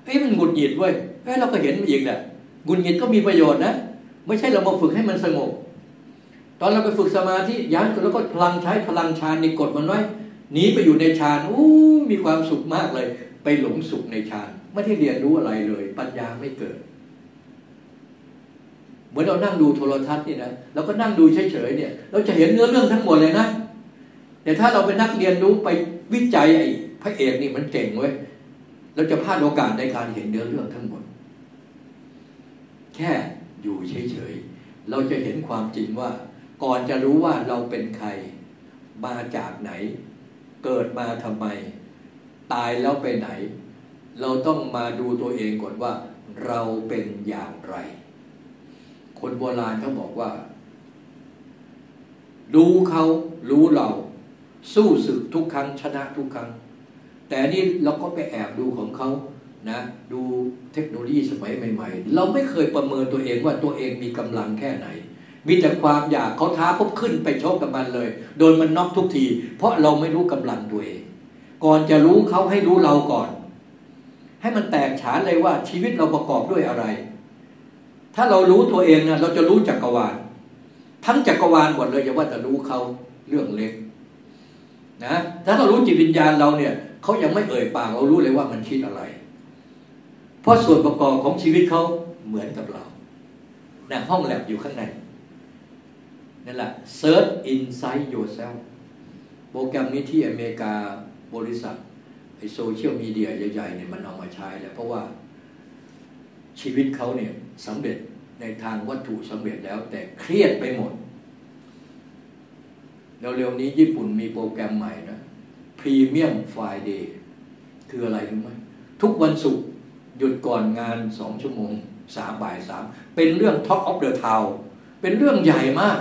เฮ้ยมันหงุดหงิดเว้ยเฮ้ยเราก็เห็นอีกแหละหงุดหงิดก็มีประโยชน์นะไม่ใช่เรามาฝึกให้มันสงบตอนเราไปฝึกสมาธิยันแล้วก็พลังใช้พลังฌานในกดมันไว้หนีไปอยู่ในฌานอู้มีความสุขมากเลย ไปหลงสุขในฌานไม่ได้เรียนรู้อะไรเลย ปัญญาไม่เกิด เหมือนเรานั่งดูโทรทัศน์นี่นะเราก็นั่งดูเฉยๆเนี่ย เราจะเห็นเนื้อเรื่องทั้งหมดเลยนะแต่ถ้าเราเป็นนักเรียนรู้ไปวิจัยไอ้พระเอกนี่มันเก่งเว้ย เราจะพลาดโอกาสในการเห็นเนื้อเรื่องทั้งหมด แค่อยู่เฉยๆ เราจะเห็นความจริงว่า ก่อนจะรู้ว่าเราเป็นใคร มาจากไหน เกิดมาทำไม ตายแล้วไปไหน เราต้องมาดูตัวเองก่อนว่า เราเป็นอย่างไร คนโบราณเขาบอกว่า รู้เขารู้เรา สู้ศึกทุกครั้งชนะทุกครั้ง แต่นี่เราก็ไปแอบดูของเขานะ ดูเทคโนโลยีสมัยใหม่ ๆ เราไม่เคยประเมินตัวเองว่าตัวเองมีกำลังแค่ไหน มีแต่ความอยากเขาท้าปุ๊บขึ้นไปชกกับมันเลย โดนมันน็อกทุกที เพราะเราไม่รู้กำลังตัวเอง ก่อนจะรู้เขาให้รู้เราก่อน ให้มันแตกฉานเลยว่าชีวิตเราประกอบด้วยอะไร ถ้าเรารู้ตัวเองนะเราจะรู้จักรวาลทั้งจักรวาลหมดเลยอย่าว่าแต่รู้เขาเรื่องเล็กนะถ้าเรารู้จิตวิญญาณเราเนี่ย เขายังไม่เอ่ยปากเรารู้เลยว่ามันคิดอะไร เพราะส่วนประกอบของชีวิตเขาเหมือนกับเราในห้องแลบอยู่ข้างในนั่นแหละ search inside yourself โปรแกรมนี้ที่อเมริกาบริษัทไอโซเชียลมีเดียใหญ่ๆเนี่ยมันเอามาใช้แล้ว เพราะว่าชีวิตเขาเนี่ยสำเร็จในทางวัตถุสำเร็จแล้ว แต่เครียดไปหมดเร็วๆนี้ญี่ปุ่นมีโปรแกรมใหม่นะ พรีเมียมไฟเดย์คืออะไรรู้ไหมทุกวันศุกร์หยุดก่อนงานสองชั่วโมงสามบ่ายสามเป็นเรื่อง talk of the town เป็นเรื่องใหญ่มาก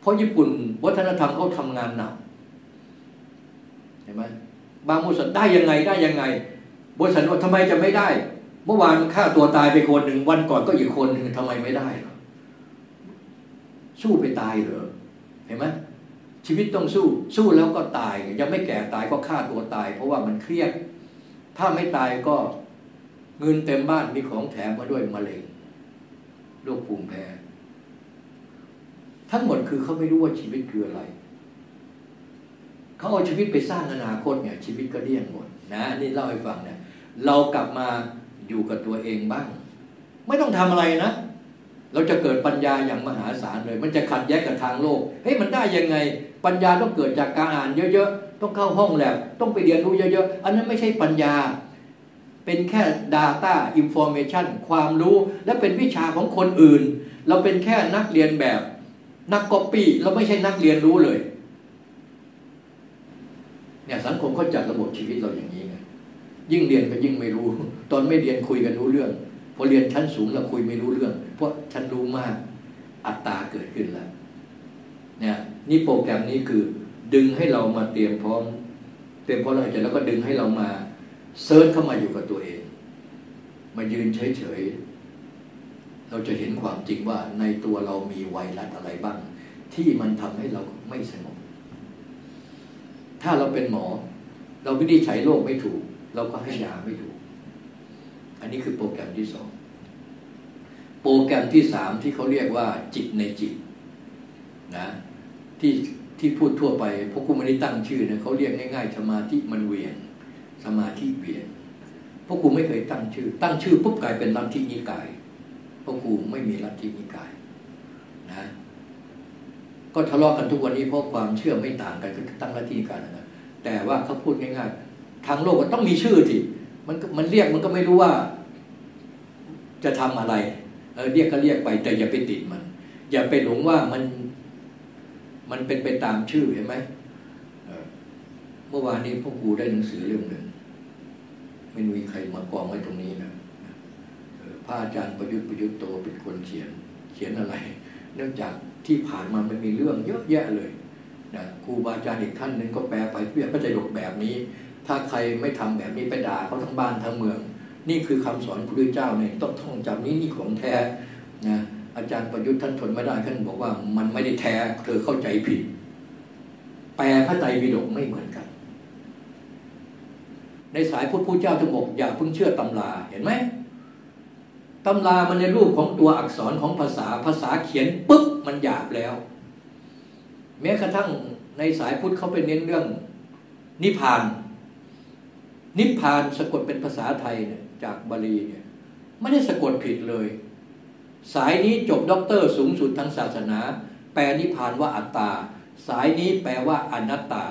เพราะญี่ปุ่นวัฒนธรรมเขาทำงานหนักเห็นไหมบางบริษัทได้ยังไงได้ยังไง บริษัทว่าทำไมจะไม่ได้ เมื่อวานฆ่าตัวตายไปคนหนึ่งวันก่อนก็อีกคนหนึ่งทำไมไม่ได้หรอสู้ไปตายเหรอเห็นไหม ชีวิตต้องสู้ สู้แล้วก็ตาย ยังไม่แก่ตายก็ฆ่าตัวตาย เพราะว่ามันเครียด ถ้าไม่ตายก็เงินเต็มบ้านมีของแถมมาด้วยมะเร็งโรคภูมิแพ้ทั้งหมดคือเขาไม่รู้ว่าชีวิตคืออะไร เขาเอาชีวิตไปสร้างอนาคตเนี่ย ชีวิตก็เลี่ยงหมดนะนี่เล่าให้ฟังเนี่ยเรากลับมาอยู่กับตัวเองบ้าง ไม่ต้องทำอะไรนะ เราจะเกิดปัญญาอย่างมหาศาลเลย มันจะขัดแย้งกับทางโลก เฮ้ยมันได้ยังไง ปัญญาต้องเกิดจากการอ่านเยอะๆ ต้องเข้าห้องแลบต้องไปเรียนรู้เยอะๆ อันนั้นไม่ใช่ปัญญา เป็นแค่ Data Information ความรู้และเป็นวิชาของคนอื่น เราเป็นแค่นักเรียนแบบนักก๊อปปี้เราไม่ใช่นักเรียนรู้เลยเนี่ยสังคมเขาจัดระบบชีวิตเราอย่างนี้ไงยิ่งเรียนก็ยิ่งไม่รู้ ตอนไม่เรียนคุยกันรู้เรื่อง พอเรียนชั้นสูงแล้วคุยไม่รู้เรื่อง เพราะฉันรู้มากอัตตาเกิดขึ้นแล้ว เนี่ยนี่โปรแกรมนี้คือ ดึงให้เรามาเตรียมพร้อม เตรียมพร้อมแล้วแล้วก็ดึงให้เรามาเซิร์ชเข้ามาอยู่กับตัวเอง มายืนเฉยๆเราจะเห็นความจริงว่าในตัวเรามีไวรัสอะไรบ้าง ที่มันทำให้เราไม่สงบถ้าเราเป็นหมอ เราวินิจฉัยโรคไม่ถูก เราก็ให้ยาไม่ถูก อันนี้คือโปรแกรมที่สองโปรแกรมที่สามที่เขาเรียกว่าจิตในจิตนะ ที่ที่พูดทั่วไปพวกกูไม่ได้ตั้งชื่อนะเขาเรียกง่ายๆสมาธิมันเวียน สมาธิเวียนพวกกูไม่เคยตั้งชื่อ ตั้งชื่อปุ๊บกลายเป็นลัทธินิกายพวกกูไม่มีลัทธินิกายนะก็ทะเลาะกันทุกวันนี้เพราะความเชื่อไม่ต่างกันก็ตั้งลัทธินิกายนะแต่ว่าเขาพูดง่ายๆ ทางโลกก็ต้องมีชื่อที่มันมันเรียกมันก็ไม่รู้ว่า จะทำอะไรเออเรียกก็เรียกไป แต่อย่าไปติดมัน อย่าไปหลงว่ามัน มันเป็นไปตามชื่อเห็นไหมเมื่อวานนี้พวกกูได้หนังสือเล่มหนึ่งไม่มีใครมากองไว้ตรงนี้นะพระอาจารย์ประยุทธ์ประยุทธ์โตเป็นคนเขียน เขียนอะไร เนื่องจากที่ผ่านมามันมีเรื่องเยอะแยะเลยนะครูบาอาจารย์อีกท่านหนึ่งก็แปลไปเพื่อพระใจดกแบบนี้ ถ้าใครไม่ทำแบบนี้ไปด่าเขาทั้งบ้านทั้งเมือง นี่คือคำสอนพระพุทธเจ้าเนี่ยต้องท่องจำนี้นี่ของแท้นะ อาจารย์ประยุทธ์ท่านทนไม่ได้ท่านบอกว่ามันไม่ได้แท้เธอเข้าใจผิด แปลพระไตรปิฎกไม่เหมือนกัน ในสายพุทธพูเจ้าท่านบอกอย่าเพิ่งเชื่อตำราเห็นไหมตำรามันในรูปของตัวอักษรของภาษาภาษาเขียนปุ๊บมันหยาบแล้ว แม้กระทั่งในสายพุทธเขาไปเน้นเรื่อง นิพพาน นิพพานสะกดเป็นภาษาไทยเนี่ยจากบาลีเนี่ยไม่ได้สะกดผิดเลย สายนี้จบด็อกเตอร์สูงสุดทางศาสนา แปลนิพพานว่าอัตตา สายนี้แปลว่าอนัตตา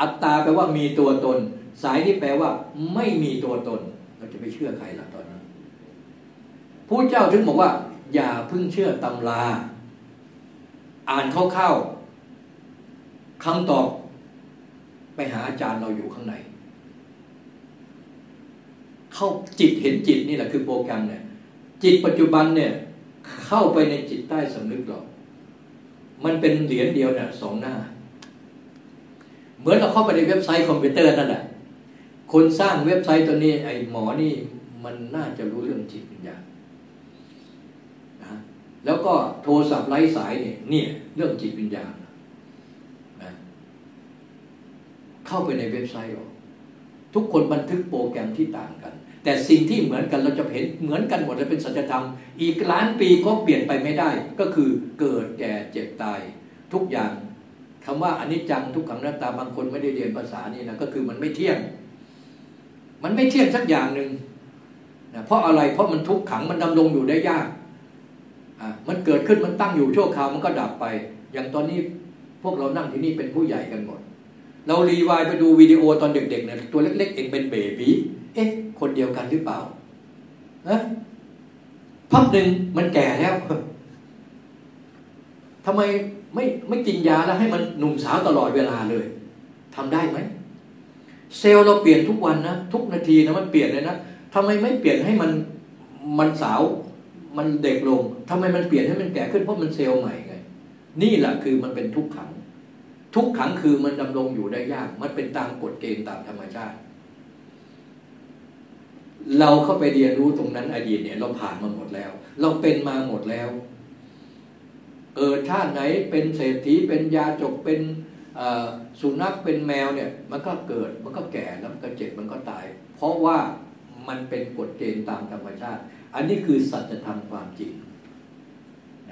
อัตตาแปลว่ามีตัวตน สายนี้แปลว่าไม่มีตัวตน เราจะไปเชื่อใครล่ะตอนนี้ผู้เจ้าถึงบอกว่า อย่าพึ่งเชื่อตำรา อ่านเข้าๆคำตอบ ไปหาอาจารย์เราอยู่ข้างใน เข้าจิตเห็นจิตนี่แหละคือโปรแกรมเนี่ย จิตปัจจุบันเนี่ย เข้าไปในจิตใต้สำนึกเรา มันเป็นเหรียญเดียวเนี่ยสองหน้า เหมือนเราเข้าไปในเว็บไซต์คอมพิวเตอร์นั่นแหละคนสร้างเว็บไซต์ตัวนี้ ไอ้หมอนี่มันน่าจะรู้เรื่องจิตวิญญาณนะแล้วก็โทรศัพท์ไร้สายเนี่ยเนี่ย เรื่องจิตวิญญาณนะเข้าไปในเว็บไซต์เราทุกคนบันทึกโปรแกรมที่ต่างกัน แต่สิ่งที่เหมือนกันเราจะเห็นเหมือนกันหมดเลยเป็นสัจธรรม อีกล้านปีก็เปลี่ยนไปไม่ได้ ก็คือเกิดแก่เจ็บตาย ทุกอย่างคำว่าอนิจจังทุกขังน้าตาบางคนไม่ได้เรียนภาษานี่นะก็คือมันไม่เที่ยง มันไม่เที่ยงสักอย่างหนึ่งนะเพราะอะไรเพราะมันทุกขังมันดำรงอยู่ได้ยากอะมันเกิดขึ้นมันตั้งอยู่ชั่วคราวมันก็ดับไป อย่างตอนนี้พวกเรานั่งที่นี่เป็นผู้ใหญ่กันหมด เรารีวายไปดูวิดีโอตอนเด็กๆเนี่ยตัวเล็กๆเองเป็นเบบีเอ๊ะ คนเดียวกันหรือเปล่านะพักหนึ่งมันแก่แล้วทำไมไม่ไม่กินยาแล้วให้มันหนุ่มสาวตลอดเวลาเลยทำได้ไหมเซลล์เราเปลี่ยนทุกวันนะทุกนาทีนะมันเปลี่ยนเลยนะทำไมไม่เปลี่ยนให้มันมันสาวมันเด็กลงทำไมมันเปลี่ยนให้มันแก่ขึ้นเพราะมันเซลล์ใหม่ไง นี่แหละคือมันเป็นทุกขัง ทุกขังคือมันดำรงอยู่ได้ยาก มันเป็นตามกฎเกณฑ์ตามธรรมชาติ เราเข้าไปเรียนรู้ตรงนั้นอดีตเนี่ย เราผ่านมาหมดแล้ว เราเป็นมาหมดแล้ว เออชาติไหนเป็นเศรษฐีเป็นยาจกเป็นสุนัขเป็นแมวเนี่ย มันก็เกิดมันก็แก่แล้วมันก็เจ็บมันก็ตาย เพราะว่ามันเป็นกฎเกณฑ์ตามธรรมชาติ อันนี้คือสัจธรรมความจริง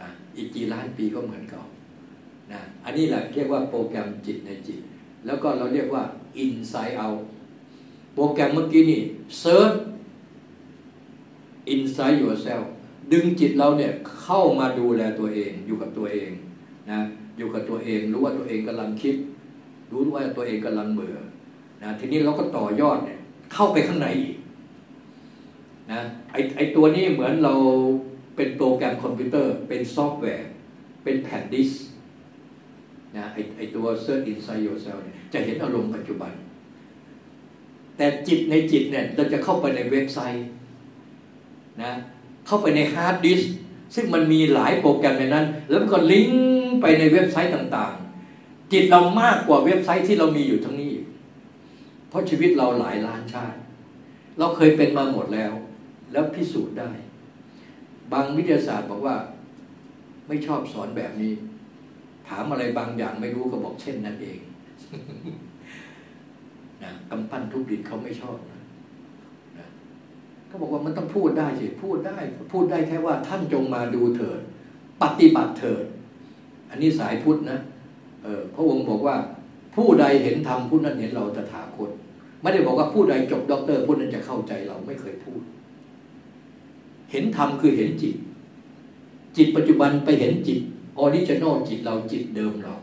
นะอีกกี่ล้านปีก็เหมือนกันนะอันนี้แหละเรียกว่าโปรแกรมจิตในจิต แล้วก็เราเรียกว่า inside out โปรแกรมเมื่อกี้นี่ search inside yourself ดึงจิตเราเนี่ยเข้ามาดูแลตัวเอง อยู่กับตัวเองนะอยู่กับตัวเองรู้ว่าตัวเองกำลังคิด รู้ว่าตัวเองกำลังเบื่อนะทีนี้เราก็ต่อยอดเนี่ยเข้าไปข้างในอีกนะไอไอตัวนี้เหมือนเราเป็นโปรแกรมคอมพิวเตอร์ เป็นซอฟต์แวร์ เป็นแผ่นดิสนะไอไอตัว search inside yourself เนี่ยจะเห็นอารมณ์ปัจจุบัน แต่จิตในจิตเนี่ยเราจะเข้าไปในเว็บไซต์ นะเข้าไปในฮาร์ดดิสก์ซึ่งมันมีหลายโปรแกรมในนั้น แล้วมันก็ลิงก์ไปในเว็บไซต์ต่างๆ จิตเรามากกว่าเว็บไซต์ที่เรามีอยู่ทั้งนี้ เพราะชีวิตเราหลายล้านชาติ เราเคยเป็นมาหมดแล้ว แล้วพิสูจน์ได้ บางวิทยาศาสตร์บอกว่า ไม่ชอบสอนแบบนี้ ถามอะไรบางอย่างไม่รู้ก็บอกเช่นนั้นเองนะกำปั้นทุบดินเขาไม่ชอบนะนะ เขาบอกว่ามันต้องพูดได้สิพูดได้ พูดได้แค่ว่าท่านจงมาดูเถิด ปฏิบัติเถิด อันนี้สายพุทธนะเออพระองค์บอกว่า ผู้ใดเห็นธรรมผู้นั้นเห็นเราตถาคตไม่ได้บอกว่าผู้ใดจบด็อกเตอร์ผู้นั้นจะเข้าใจเราไม่เคยพูด เห็นธรรมคือเห็นจิต จิตปัจจุบันไปเห็นจิต original จิตเราจิตเดิมเรา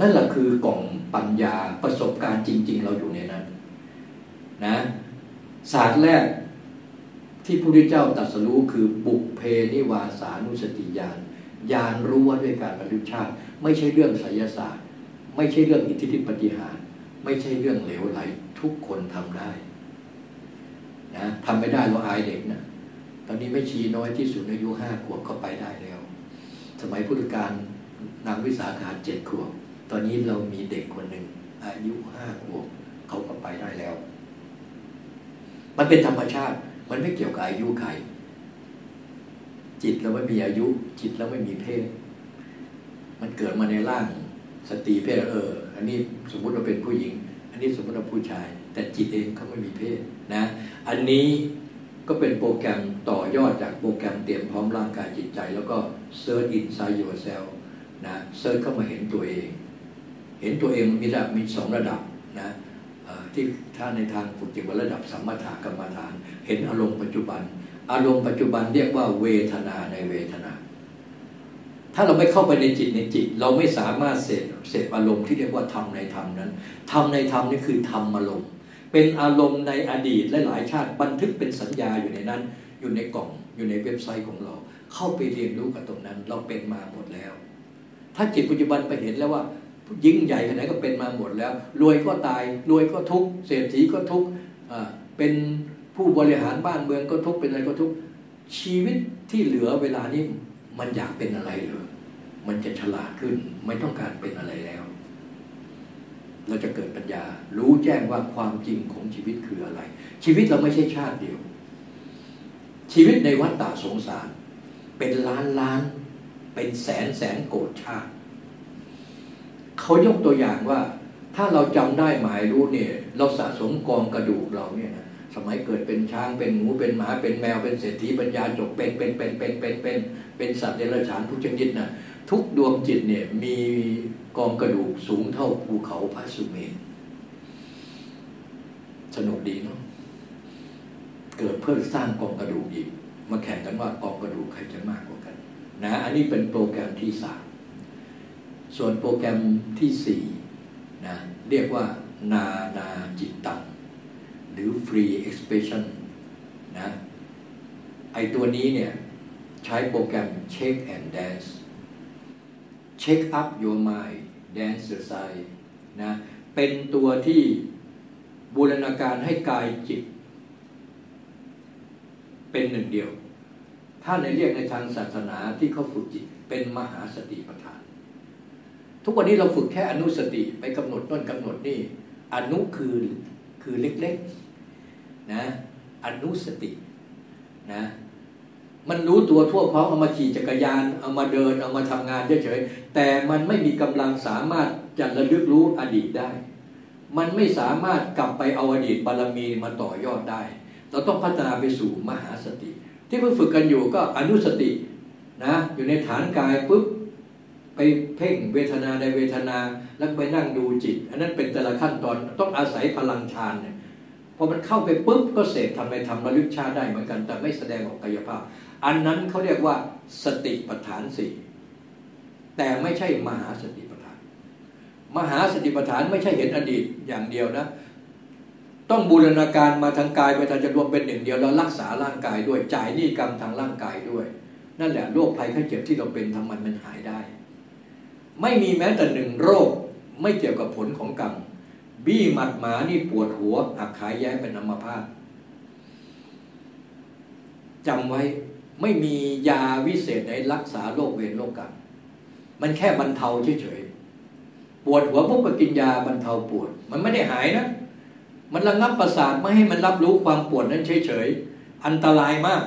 นั่นแหละคือกล่องปัญญาประสบการณ์จริง ๆ เราอยู่ในนั้น นะ ศาสตร์แรกที่พระพุทธเจ้าตรัสรู้คือบุพเพนิวาสานุสติญาณญาณรู้ว่าด้วยการบรรลุชาติ ไม่ใช่เรื่องไสยศาสตร์ ไม่ใช่เรื่องอิทธิฤทธิปฏิหาร ไม่ใช่เรื่องเหลวไหลทุกคนทำได้นะทำไม่ได้เราอายเด็กนะตอนนี้ไม่ชีน้อยที่สุดอายุห้าขวบก็ไปได้แล้ว สมัยพุทธกาลนางวิสาขาเจ็ดขวบ ตอนนี้เรามีเด็กคนหนึ่งอายุห้าขวบเขาก็ไปได้แล้ว มันเป็นธรรมชาติ มันไม่เกี่ยวกับอายุใคร จิตเราไม่มีอายุ จิตเราไม่มีเพศ มันเกิดมาในร่างสตรีเพศเออ อันนี้สมมุติเราเป็นผู้หญิง อันนี้สมมติเราผู้ชาย แต่จิตเองเขาไม่มีเพศนะ อันนี้ก็เป็นโปรแกรมต่อยอดจากโปรแกรมเตรียมพร้อมร่างกายจิตใจ แล้วก็ search inside yourself นะเซิร์ชเข้ามาเห็นตัวเอง เห็นตัวเองมีระดับมีสองระดับ ที่ถ้าในทางฝึกจิตวระดับสัมมาถากรรมฐาน เห็นอารมณ์ปัจจุบัน อารมณ์ปัจจุบันเรียกว่าเวทนาในเวทนา ถ้าเราไม่เข้าไปในจิตในจิต เราไม่สามารถเสพเสพอารมณ์ที่เรียกว่าธรรมในธรรมนั้นธรรมในธรรมนี่คือธรรมอารมณ์เป็นอารมณ์ในอดีตและหลายชาติบันทึกเป็นสัญญาอยู่ในนั้น อยู่ในกล่องอยู่ในเว็บไซต์ของเรา เข้าไปเรียนรู้กับตรงนั้น เราเป็นมาหมดแล้ว ถ้าจิตปัจจุบันไปเห็นแล้วว่า ยิ่งใหญ่ขนาดก็เป็นมาหมดแล้ว รวยก็ตาย รวยก็ทุกเศรษฐีก็ทุกเป็นผู้บริหารบ้านเมืองก็ทุกเป็นอะไรก็ทุกชีวิตที่เหลือเวลานี้มันอยากเป็นอะไรเหรอมันจะฉลาดขึ้น ไม่ต้องการเป็นอะไรแล้ว เราจะเกิดปัญญา รู้แจ้งว่าความจริงของชีวิตคืออะไร ชีวิตเราไม่ใช่ชาติเดียว ชีวิตในวัฏฏะสงสาร เป็นล้านล้าน เป็นแสนแสนโกรธชาติ เขายกตัวอย่างว่า ถ้าเราจำได้หมายรู้เนี่ย เราสะสมกองกระดูกเราเนี่ยนะสมัยเกิดเป็นช้างเป็นหมูเป็นหมาเป็นแมวเป็นเศรษฐีปัญญาจบเป็นเป็นเป็นเป็นเป็นเป็นเป็นสัตว์เดรัจฉานทุกชนิดนะทุกดวงจิตเนี่ยมีกองกระดูกสูงเท่าภูเขาพระสุเมนสนุกดีเนาะเกิดเพื่อสร้างกองกระดูกอีก มาแข่งกันว่ากองกระดูกใครจะมากกว่ากัน นะ อันนี้เป็นโปรแกรมที่สาม ส่วนโปรแกรมที่สี่นะ เรียกว่านานาจิตตัง หรือ free expression นะ ไอตัวนี้เนี่ย ใช้โปรแกรม check and dance check up your mind dance the side นะ เป็นตัวที่บูรณาการให้กายจิต เป็นหนึ่งเดียว ถ้าในเรียกในทางศาสนาที่เขาฝึกจิต เป็นมหาสติปัฏฐาน ทุกวันนี้เราฝึกแค่อนุสติไปกำหนดต้นกำหนดนี่อนุคือคือเล็กๆนะอนุสตินะมันรู้ตัวทั่วพร้อมเอามาขี่จักรยาน เอามาเดิน เอามาทำงานเฉยๆแต่มันไม่มีกำลังสามารถจะระลึกรู้อดีตได้ มันไม่สามารถกลับไปเอาอดีตบารมีมาต่อยอดได้ เราต้องพัฒนาไปสู่มหาสติ ที่เพิ่งฝึกกันอยู่ก็อนุสตินะอยู่ในฐานกายปุ๊บ ไปเพ่งเวทนาในเวทนาแล้วไปนั่งดูจิต อันนั้นเป็นแต่ละขั้นตอนต้องอาศัยพลังฌานเนี่ยพอมันเข้าไปปุ๊บก็เสพทำไปทำระลึกชาได้เหมือนกัน แต่ไม่แสดงออกกายภาพ อันนั้นเขาเรียกว่าสติปัฏฐานสี่แต่ไม่ใช่มหาสติปัฏฐาน มหาสติปัฏฐานไม่ใช่เห็นอดีตอย่างเดียวนะ ต้องบูรณาการมาทางกายไปทางจะรวมเป็นหนึ่งเดียวแล้วรักษาร่างกายด้วยจ่ายหนี้กรรมทางร่างกายด้วย นั่นแหละโรคภัยไข้เจ็บที่เราเป็นทำมันมันหายได้ ไม่มีแม้แต่หนึ่งโรค ไม่เกี่ยวกับผลของกรรม บี้หมัดหมานี่ปวดหัวหักขายแย้เป็นอัมพาตจำไว้ไม่มียาวิเศษในรักษาโรคเวรโรคกรรม มันแค่บรรเทาเฉยๆ ปวดหัวปุ๊บก็กินยาบรรเทาปวด มันไม่ได้หายนะ มันระงับประสาทไม่ให้มันรับรู้ความปวดนั้นเฉยๆ อันตรายมาก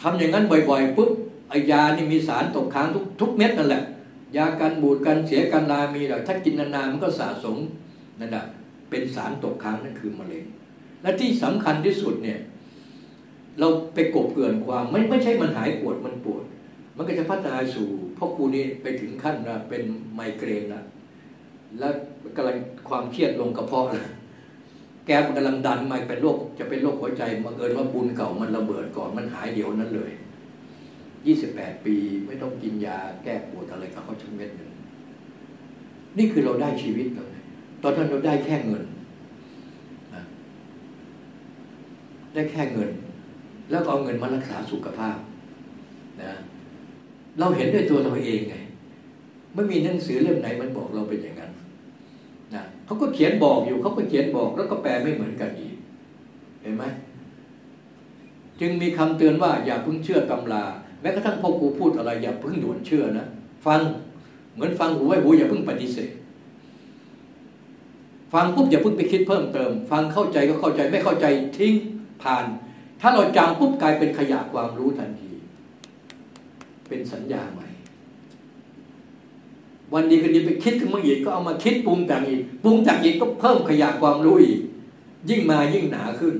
ทำอย่างนั้นบ่อยๆปุ๊บ ไอยานี่มีสารตกค้างทุกทุกเม็ดนั่นแหละ ยากันบูดกันเสียกันลามีแหละถ้ากินนานๆมันก็สะสมนั่นแหละเป็นสารตกค้างนั่นคือมะเร็ง และที่สำคัญที่สุดเนี่ย เราไปกบเกลื่อนความไม่ไม่ใช่มันหายปวดมันปวด มันก็จะพัฒนาสู่พ่อครูนี่ไปถึงขั้นนะเป็นไมเกรนแล้วแล้วกำลังความเครียดลงกระเพาะนะแกมันกำลังดันมาเป็นโรคจะเป็นโรคหัวใจมาเกินว่าบุญเก่ามันระเบิดก่อนมันหายเดี๋ยวนั้นเลย ยี่สิบแปดปี ไม่ต้องกินยาแก้ปวดอะไรกับเขาชั้งเม็ดหนึ่งนี่คือเราได้ชีวิตเราตอนนั้นเราได้แค่เงินได้แค่เงิน แล้วก็เอาเงินมารักษาสุขภาพนะเราเห็นด้วยตัวเราเองไงไม่มีหนังสือเล่มไหนมันบอกเราเป็นอย่างนั้นนะเขาก็เขียนบอกอยู่เขาก็เขียนบอกแล้วก็แปลไม่เหมือนกันอีกเห็นไหมจึงมีคำเตือนว่าอย่าเพิ่งเชื่อตำรา แม้กระทั่งพ่อครูพูดอะไรอย่าเพิ่งด่วนเชื่อนะ ฟังเหมือนฟังหูไว้หูอย่าเพิ่งปฏิเสธ ฟังปุ๊บอย่าเพิ่งไปคิดเพิ่มเติม ฟังเข้าใจก็เข้าใจไม่เข้าใจทิ้งผ่าน ถ้าเราจำปุ๊บกลายเป็นขยะความรู้ทันที เป็นสัญญาใหม่ วันนี้คืนนี้ไปคิดถึงมาอีกก็เอามาคิดปรุงแต่งอีกปรุงแต่งอีกก็เพิ่มขยะความรู้อีกยิ่งมายิ่งหนาขึ้น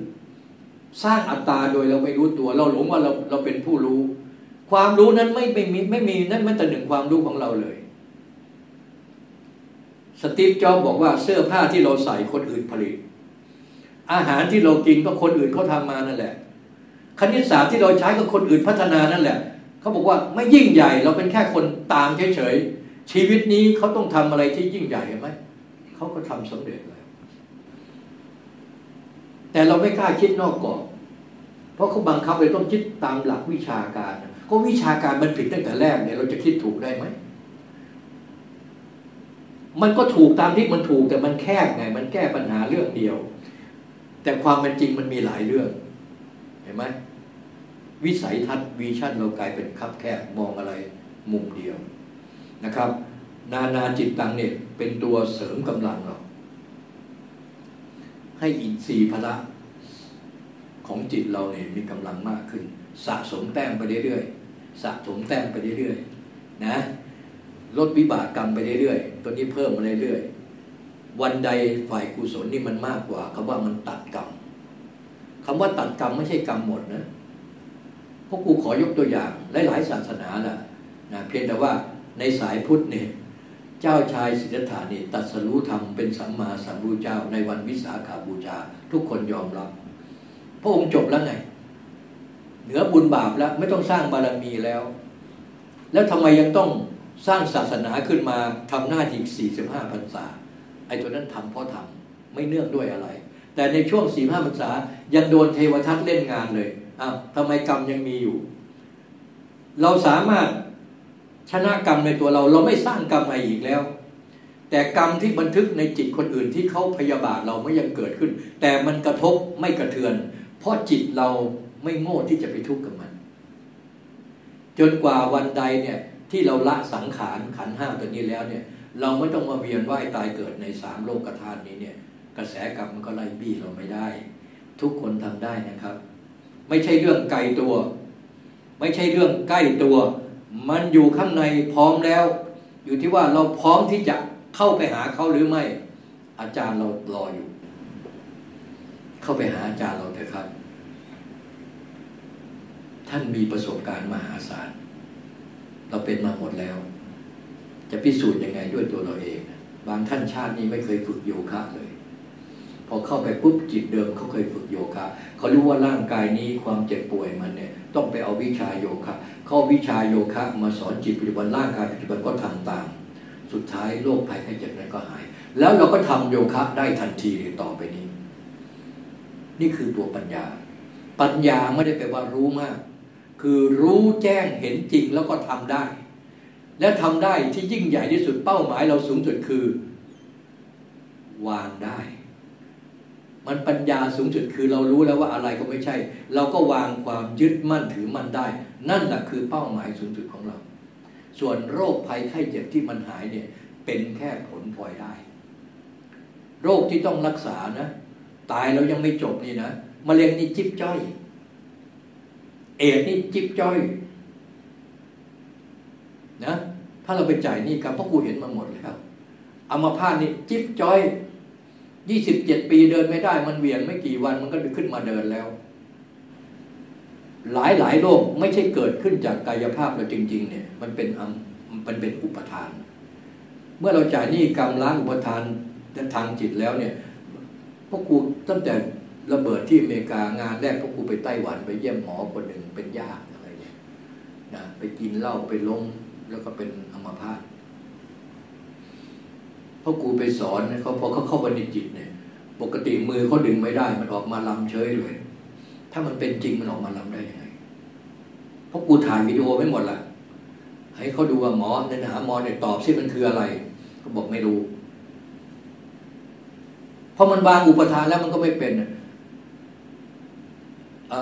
สร้างอัตตาโดยเราไม่รู้ตัว เราหลงว่าเราเราเป็นผู้รู้ ความรู้นั้นไม่ไม่มีไม่มีนั่นไม่แต่หนึ่งความรู้ของเราเลย สตีฟ จ็อบบอกว่าเสื้อผ้าที่เราใส่คนอื่นผลิต อาหารที่เรากินก็คนอื่นเขาทามานั่นแหละ คณิตศาสตร์ที่เราใช้กับคนอื่นพัฒนานั่นแหละ เขาบอกว่าไม่ยิ่งใหญ่เราเป็นแค่คนตามเฉยๆ ชีวิตนี้เขาต้องทำอะไรที่ยิ่งใหญ่ไหม เขาก็ทำสำเร็จแล้ว แต่เราไม่กล้าคิดนอกกรอบ เพราะเขาบังคับเลยต้องคิดตามหลักวิชาการ ก็วิชาการมันผิดตั้งแต่แรกเนี่ยเราจะคิดถูกได้ไหม มันก็ถูกตามที่มันถูกแต่มันแคบไง มันแก้ปัญหาเรื่องเดียว แต่ความเป็นจริงมันมีหลายเรื่อง เห็นไหมวิสัยทัศน์วิชั่นเรากลายเป็นคับแคบมองอะไรมุมเดียวนะครับ นานาจิตตังเนี่ยเป็นตัวเสริมกำลังเราให้อินทรีย์พละของจิตเราเนี่ยมีกำลังมากขึ้น สะสมแต้มไปเรื่อยๆ สะสมแต้มไปเรื่อยๆนะลดวิบากกรรมไปเรื่อยๆตัวนี้เพิ่มมาเรื่อยๆวันใดฝ่ายกุศลนี่มันมากกว่าคำว่ามันตัดกรรมคำว่าตัดกรรมไม่ใช่กรรมหมดนะพวกกูขอยกตัวอย่างหลายๆศาสนาแหละนะเพียงแต่ว่าในสายพุทธเนี่ยเจ้าชายสิทธัตถะนี่ตัดสรู้ธรรมเป็นสัมมาสัมพุทธเจ้าในวันวิสาขาบูชาทุกคนยอมรับ พระองค์จบแล้วไง เหนือบุญบาปแล้วไม่ต้องสร้างบารมีแล้ว แล้วทำไมยังต้องสร้างศาสนาขึ้นมาทำหน้าที่สี่สิบห้าพรรษาไอ้ตัวนั้นทำเพราะทำไม่เนื่องด้วยอะไร แต่ในช่วงสี่ห้าพรรษายังโดนเทวทัตเล่นงานเลยอ้าวทำไมกรรมยังมีอยู่ เราสามารถชนะกรรมในตัวเราเราไม่สร้างกรรมใหม่อีกแล้ว แต่กรรมที่บันทึกในจิตคนอื่นที่เขาพยาบาทเราไม่ยังเกิดขึ้น แต่มันกระทบไม่กระเทือน เพราะจิตเรา ไม่โง่ที่จะไปทุกข์กับมัน จนกว่าวันใดเนี่ย ที่เราละสังขารขันห้าตัวนี้แล้วเนี่ย เราไม่ต้องมาเวียนว่ายตายเกิดในสามโลกธาตุนี้เนี่ย กระแสกรรมมันก็ไล่บี้เราไม่ได้ ทุกคนทำได้นะครับ ไม่ใช่เรื่องไกลตัว ไม่ใช่เรื่องใกล้ตัว มันอยู่ข้างในพร้อมแล้ว อยู่ที่ว่าเราพร้อมที่จะเข้าไปหาเขาหรือไม่ อาจารย์เรารออยู่ เข้าไปหาอาจารย์เราเถอะครับ ท่านมีประสบการณ์มหาศาล เราเป็นมาหมดแล้ว จะพิสูจน์ยังไงด้วยตัวเราเอง บางท่านชาตินี้ไม่เคยฝึกโยคะเลย พอเข้าไปปุ๊บจิตเดิมเขาเคยฝึกโยคะเขารู้ว่าร่างกายนี้ความเจ็บป่วยมันเนี่ย ต้องไปเอาวิชาโยคะเข้าวิชาโยคะมาสอนจิตปัจจุบันร่างกายปัจจุบันก็ทำตาม สุดท้ายโรคภัยไข้เจ็บนั้นก็หาย แล้วเราก็ทำโยคะได้ทันทีเลยต่อไปนี้ นี่คือตัวปัญญา ปัญญาไม่ได้แปลว่ารู้มาก คือรู้แจ้งเห็นจริงแล้วก็ทำได้ และทำได้ที่ยิ่งใหญ่ที่สุดเป้าหมายเราสูงสุดคือ วางได้ มันปัญญาสูงสุดคือเรารู้แล้วว่าอะไรก็ไม่ใช่ เราก็วางความยึดมั่นถือมั่นได้ นั่นแหละคือเป้าหมายสูงสุดของเรา ส่วนโรคภัยไข้เจ็บที่มันหายเนี่ย เป็นแค่ผลพลอยได้ โรคที่ต้องรักษานะ ตายแล้วยังไม่จบนี่นะมะเร็งนี่จิ๊บจ้อย เอดนี่จิบจ้อยนะถ้าเราไปจ่ายนี่ครับเพราะกูเห็นมาหมดแล้วอามาพาดนี่จิ๊บจ้อยยี่สิบเจ็ดปีเดินไม่ได้ มันเวียนไม่กี่วันมันก็ขึ้นมาเดินแล้ว หลายหลายโรคไม่ใช่เกิดขึ้นจากกายภาพเราจริง ๆ เนี่ย มันเป็นมันเป็นอุปทาน เมื่อเราจ่ายนี่กรรมล้างอุปทานทางจิตแล้วเนี่ยพวกกูตั้งแต่ ระเบิดที่อเมริกางานแรกพวกกูไปไต้หวันไปเยี่ยมหมอคนหนึ่งเป็นญาติอะไรเนี่ยนะไปกินเหล้าไปล้มแล้วก็เป็นอัมพาตพราะกูไปสอนเขาพอเขาเข้าไปในจิตเนี่ย ปกติมือเขาดึงไม่ได้ มันออกมาลำเฉยเลย ถ้ามันเป็นจริงมันออกมาลำได้ยังไงเพราะกูถ่ายวิดีโอไว้หมดละให้เขาดูว่าหมอในหาหมอเนี่ยตอบซิมันคืออะไรเขาบอกไม่รู้พอมันบางอุปทานแล้วมันก็ไม่เป็น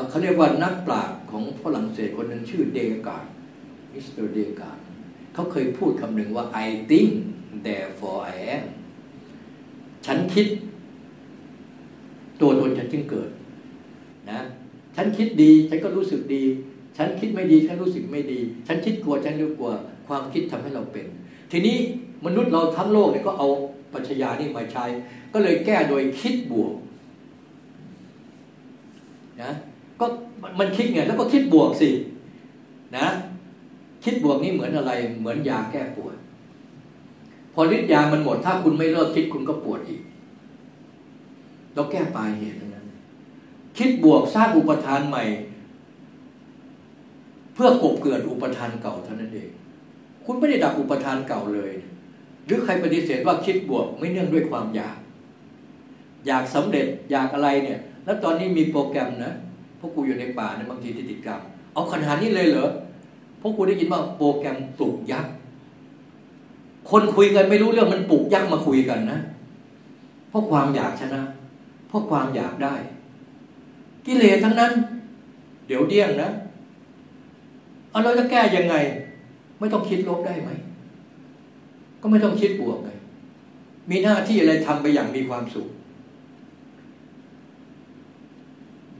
เขาเรียกว่านักปราชญ์ของฝรั่งเศสคนหนึ่งชื่อเดการ์เดการ์ตเขาเคยพูดคำหนึ่งว่า I think therefore I am ฉันคิด ตัวตนฉันจึงเกิด นะ ฉันคิดดีฉันก็รู้สึกดี ฉันคิดไม่ดีฉันรู้สึกไม่ดี ฉันคิดกลัวฉันรู้กลัว ความคิดทำให้เราเป็น ทีนี้มนุษย์เราทั้งโลกเนี่ยก็เอาปัญญานี่มาใช้ ก็เลยแก้โดยคิดบวก นะ ก็มันคิดไงแล้วก็คิดบวกสินะ คิดบวกนี่เหมือนอะไร เหมือนยาแก้ปวด พอฤทธิ์ยามันหมด ถ้าคุณไม่เลิกคิดคุณก็ปวดอีกเราแก้ปลายเหตุนั้น คิดบวกสร้างอุปทานใหม่ เพื่อกบเกิดอุปทานเก่าเท่านั้นเอง คุณไม่ได้ดับอุปทานเก่าเลย หรือใครปฏิเสธว่าคิดบวกไม่เนื่องด้วยความอยาก อยากสำเร็จอยากอะไรเนี่ย แล้วตอนนี้มีโปรแกรมนะ พวกกูอยู่ในป่าเนี่ยบางทีติดกรรม เอาขนาดนี้เลยเหรอพวกคุณได้ยินว่าโปรแกรมปลูกยักษ์คนคุยกันไม่รู้เรื่องมันปลูกยักษ์มาคุยกันนะเพราะความอยากชนะเพราะความอยากได้ กิเลสทั้งนั้น เดี๋ยวเดี้ยงนะเอาเราจะแก้ยังไง ไม่ต้องคิดลบได้ไหมก็ไม่ต้องคิดบวกไงมีหน้าที่อะไรทำไปอย่างมีความสุข อ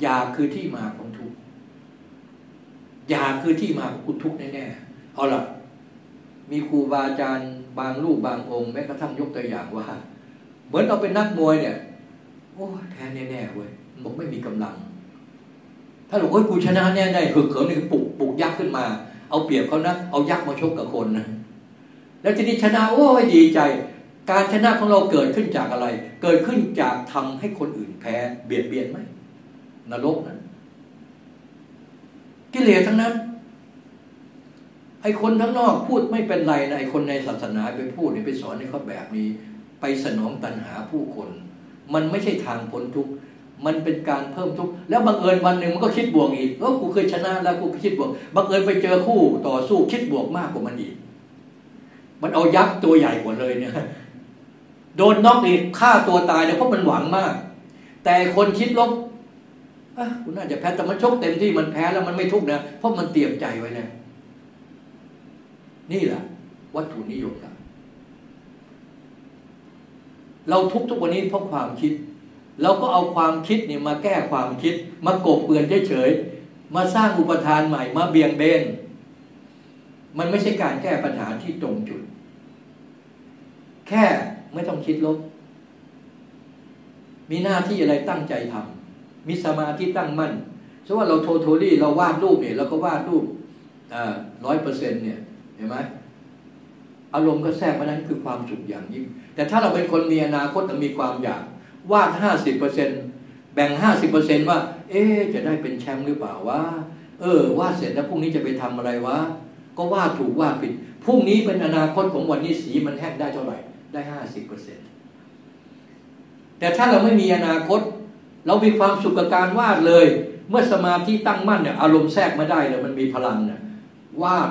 ยากคือที่มาของทุกอยากคือที่มาของคุณทุกแน่ๆเอาล่ะ มีครูบาอาจารย์บางรูปบางองค์แม้กระทั่งยกตัวอย่างว่า เหมือนเราเป็นนักมวยเนี่ย โอ้แท้แน่ๆเว้ยบอกไม่มีกำลัง ถ้าเราว่ากูชนะแน่ได้เขินๆนี่ปลุกปลุกยักษ์ขึ้นมา เอาเปรียบเขานะเอายักษ์มาชกกับคนนะแล้วทีนี้ชนะโอ้ยดีใจการชนะของเราเกิดขึ้นจากอะไร เกิดขึ้นจากทำให้คนอื่นแพ้ เบียดเบียนไหม นรกนะกิเลสทั้งนั้น ไอ้คนทั้งนอกพูดไม่เป็นไรนะไอ้คนในศาสนาไปพูดไปสอนให้เขาแบบนี้ ไปสนองตัณหาผู้คน มันไม่ใช่ทางพ้นทุกข์มันเป็นการเพิ่มทุกข์แล้วบังเอิญวันหนึ่งมันก็คิดบวกอีกเออกูเคยชนะแล้วกูคิดบวกบังเอิญไปเจอคู่ต่อสู้คิดบวกมากกว่ามันอีก มันเอายักษ์ตัวใหญ่กว่าเลยเนี่ยโดนน็อกอีกฆ่าตัวตายเนี่ยเพราะมันหวังมาก แต่คนคิดลบ คุณน่าจะแพ้แต่มันชกเต็มที่มันแพ้แล้วมันไม่ทุกข์นะเพราะมันเตรียมใจไว้แล้วนี่แหละวัตถุนิยมนะเราทุกทุกวันนี้เพราะความคิด เราก็เอาความคิดเนี่ยมาแก้ความคิด มากบเปือนเฉยๆมาสร้างอุปทานใหม่มาเบี่ยงเบนมันไม่ใช่การแก้ปัญหาที่ตรงจุด แค่ไม่ต้องคิดลบมีหน้าที่อะไรตั้งใจทำ มีสมาธิตั้งมั่นสมมติว่าเราโทโทลี่เราวาดรูปเนี่ยเราก็วาดรูปร้อยเปอร์เซ็นต์เนี่ยเห็นไหมอารมณ์ก็แทรกมานั้นคือความสุขอย่างยิ่ง แต่ถ้าเราเป็นคนมีอนาคตมีความอยาก วาดห้าสิบเปอร์เซ็นแบ่งห้าสิบเปอร์เซ็นว่า เอ๊จะได้เป็นแชมป์หรือเปล่าวะเออวาดเสร็จแล้วพรุ่งนี้จะไปทำอะไรวะก็วาดถูกวาดผิดพรุ่งนี้เป็นอนาคตของวันนี้สีมันแห้งได้เท่าไหร่ได้ห้าสิบเปอร์เซ็นแต่ถ้าเราไม่มีอนาคต เรามีความสุขกับการวาดเลย เมื่อสมาธิตั้งมั่นเนี่ยอารมณ์แทรกไม่ได้เลยมันมีพลังเนี่ยวาด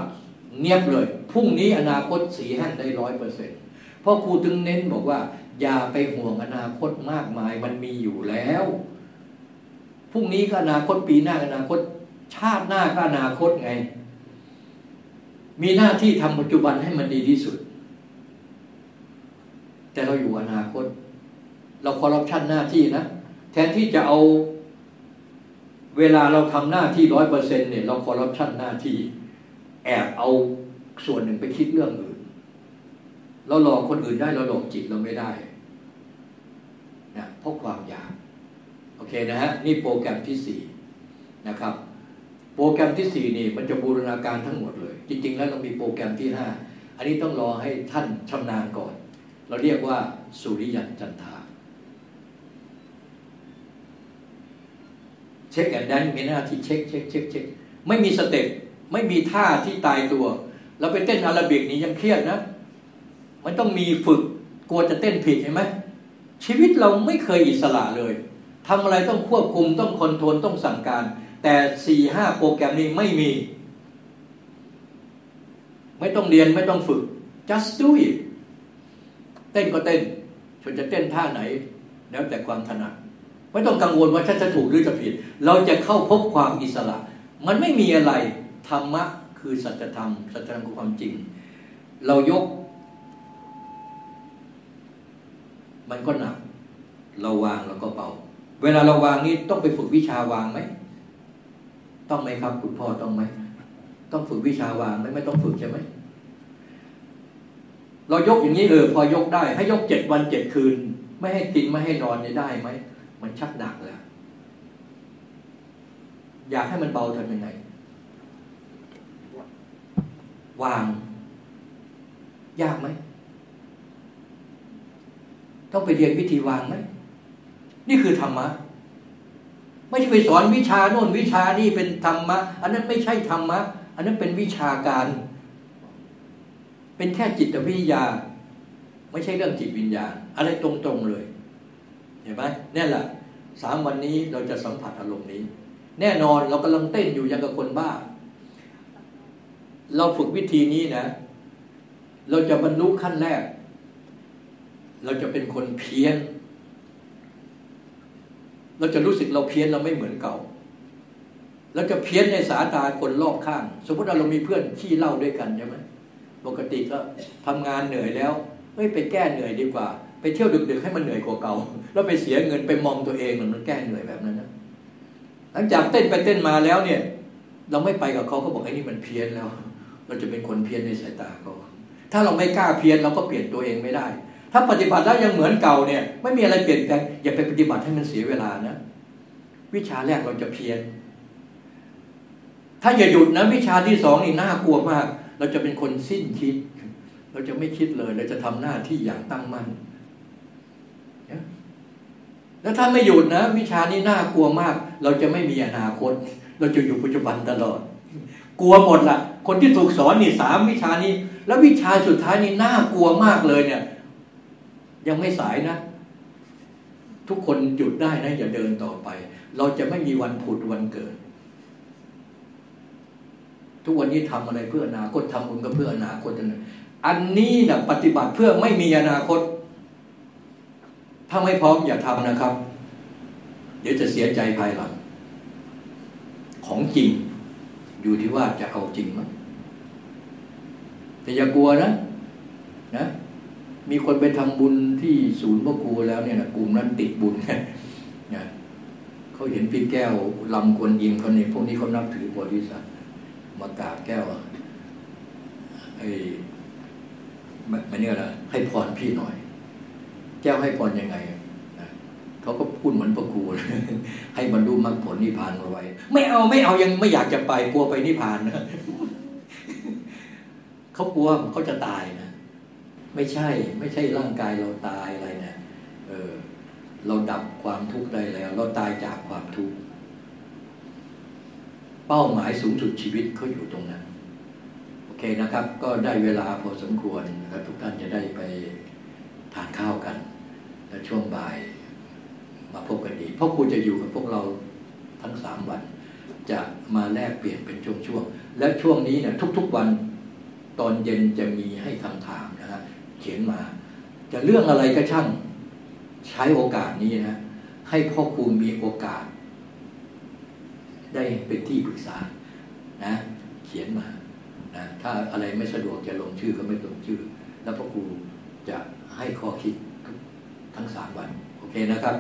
เงียบเลยพรุ่งนี้อนาคตสีแห้งได้ร้อยเปอร์เซ็นต์เพราะครูถึงเน้นบอกว่า อย่าไปห่วงอนาคตมากมายมันมีอยู่แล้วพรุ่งนี้ก็อนาคตปีหน้าอนาคต ชาติหน้าก็อนาคตไง มีหน้าที่ทำปัจจุบันให้มันดีที่สุด แต่เราอยู่อนาคต เราคอร์รัปชันหน้าที่นะ ทนที่จะเอาเวลาเราทำหน้าที่ร้อยเปอร์เซ็นเนี่ยเราคอร์รัปชันหน้าที่ แอบเอาส่วนหนึ่งไปคิดเรื่องอื่น เราหลอกคนอื่นได้เราหลอกจิตเราไม่ได้นะเพราะความอยากโอเคนะฮะนี่โปรแกรมที่สี่นะครับ โปรแกรมที่สี่นี่มันจะบูรณาการทั้งหมดเลย จริง ๆ แล้วเรามีโปรแกรมที่ห้าอันนี้ต้องรอให้ท่านชำนาญก่อน เราเรียกว่าสุริยันจันทา shake and dance มีหน้าที่ shake shake shake shake ไม่มี step ไม่มีท่าที่ตายตัว เราไปเต้นอาราบิกนี่ยังเครียดนะ มันต้องมีฝึกกลัวจะเต้นผิดเห็นไหมชีวิตเราไม่เคยอิสระเลยทำอะไรต้องควบคุมต้องคอนโทรลต้องสั่งการ แต่สี่ห้าโปรแกรมนี้ไม่มี ไม่ต้องเรียนไม่ต้องฝึก just do it เต้นก็เต้นฉันจะเต้นท่าไหน แล้วแต่ความถนัด ไม่ต้องกังวลว่าฉันจะถูกหรือจะผิด เราจะเข้าพบความอิสระ มันไม่มีอะไรธรรมะคือสัจธรรมสัจธรรมคือความจริง เรายก มันก็หนัก เราวางแล้วก็เบาเวลาเราวางนี้ต้องไปฝึกวิชาวางไหมต้องไหมครับ คุณพ่อต้องไหมต้องฝึกวิชาวางไหมไม่ต้องฝึกใช่ไหมเรายกอย่างนี้เออพอยกได้ ให้ยกเจ็ดวันเจ็ดคืน ไม่ให้กินไม่ให้นอนได้ไหม มันชักหนักแล้วอยากให้มันเบาทำยังไง วาง ยากไหม ต้องไปเรียนวิธีวางไหม นี่คือธรรมะ ไม่ใช่ไปสอนวิชาโน่นวิชานี่เป็นธรรมะ อันนั้นไม่ใช่ธรรมะ อันนั้นเป็นวิชาการ เป็นแค่จิตวิทยา ไม่ใช่เรื่องจิตวิญญาณ อะไรตรงๆเลย ห็นไหมนี่แหละสามวันนี้เราจะสัมผัสอารมณ์นี้ แน่นอนเรากำลังเต้นอยู่ยังกับคนบ้า เราฝึกวิธีนี้นะ เราจะบรรลุขั้นแรก เราจะเป็นคนเพี้ยน เราจะรู้สึกเราเพี้ยนเราไม่เหมือนเก่าเราจะเพี้ยนในสายตาคนรอบข้าง สมมติเรามีเพื่อนขี้เล่าด้วยกันใช่ไหมปกติก็ทำงานเหนื่อยแล้วเฮ้ยไปแก้เหนื่อยดีกว่า เที่ยวดึกๆให้มันเหนื่อยกว่าเก่า แล้วไปเสียเงินไปมองตัวเองมันแก้เหนื่อยแบบนั้นนะหลังจากเต้นไปเต้นมาแล้วเนี่ย เราไม่ไปกับเขาเขาบอกไอ้นี่มันเพี้ยนแล้ว เราจะเป็นคนเพี้ยนในสายตาเขาถ้าเราไม่กล้าเพี้ยนเราก็เปลี่ยนตัวเองไม่ได้ ถ้าปฏิบัติแล้วยังเหมือนเก่าเนี่ย ไม่มีอะไรเปลี่ยนแปลงอย่าไปปฏิบัติให้มันเสียเวลานะวิชาแรกเราจะเพี้ยน ถ้าอย่าหยุดนะวิชาที่สองนี่น่ากลัวมาก เราจะเป็นคนสิ้นคิด เราจะไม่คิดเลย เราจะทำหน้าที่อย่างตั้งมั่น แล้วถ้าไม่หยุดนะ วิชานี้น่ากลัวมาก เราจะไม่มีอนาคต เราจะอยู่ปัจจุบันตลอด กลัวหมดละคนที่ถูกสอนนี่สามวิชานี้ แล้ววิชาสุดท้ายนี่น่ากลัวมากเลยเนี่ย ยังไม่สายนะ ทุกคนหยุดได้นะอย่าเดินต่อไป เราจะไม่มีวันผุดวันเกิด ทุกวันนี้ทำอะไรเพื่ออนาคตทำบุญก็เพื่ออนาคตอันนี้นะปฏิบัติเพื่อไม่มีอนาคต ถ้าไม่พร้อมอย่าทำนะครับ เดี๋ยวจะเสียใจภายหลัง ของจริง อยู่ที่ว่าจะเอาจริงมั้ยแต่อย่ากลัวนะ นะ มีคนไปทำบุญที่ศูนย์พ่อครูแล้วเนี่ยนะกลุ่มนั้นติดบุญนะเขาเห็นพี่แก้วลำกวนยิงคนนี้พวกนี้เขานับถือบริษัทมากราบแก้วไอ้ไม่เนี่ยนะให้พรพี่หน่อย แก้วให้พรยังไงเขาก็พูดเหมือนพระครูให้บรรลุมรรคผลนิพพานมาไว้ ไม่เอาไม่เอายังไม่อยากจะไปกลัวไปนิพพานนะเขากลัวเขาจะตายนะ ไม่ใช่ ไม่ใช่ร่างกายเราตายอะไรเนะเออ เราดับความทุกข์ได้แล้ว เราตายจากความทุกข์เป้าหมายสูงสุดชีวิตเขาอยู่ตรงนั้น โอเคนะครับ ก็ได้เวลาพอสมควรนะครับทุกท่านจะได้ไป ทานข้าวกัน และช่วงบ่ายมาพบกันอีกเพราะครูจะอยู่กับพวกเราทั้งสามวัน จะมาแลกเปลี่ยนเป็นช่วงๆและช่วงนี้เนี่ยทุก ๆวันตอนเย็นจะมีให้คำถามนะฮะเขียนมา จะเรื่องอะไรก็ช่างใช้โอกาสนี้นะให้พ่อครูมีโอกาส ได้เป็นที่ปรึกษานะ เขียนมานะถ้าอะไรไม่สะดวกจะลงชื่อก็ไม่ลงชื่อ แล้วพ่อครูจะ ให้ข้อคิดทั้งสามวัน โอเคนะครับ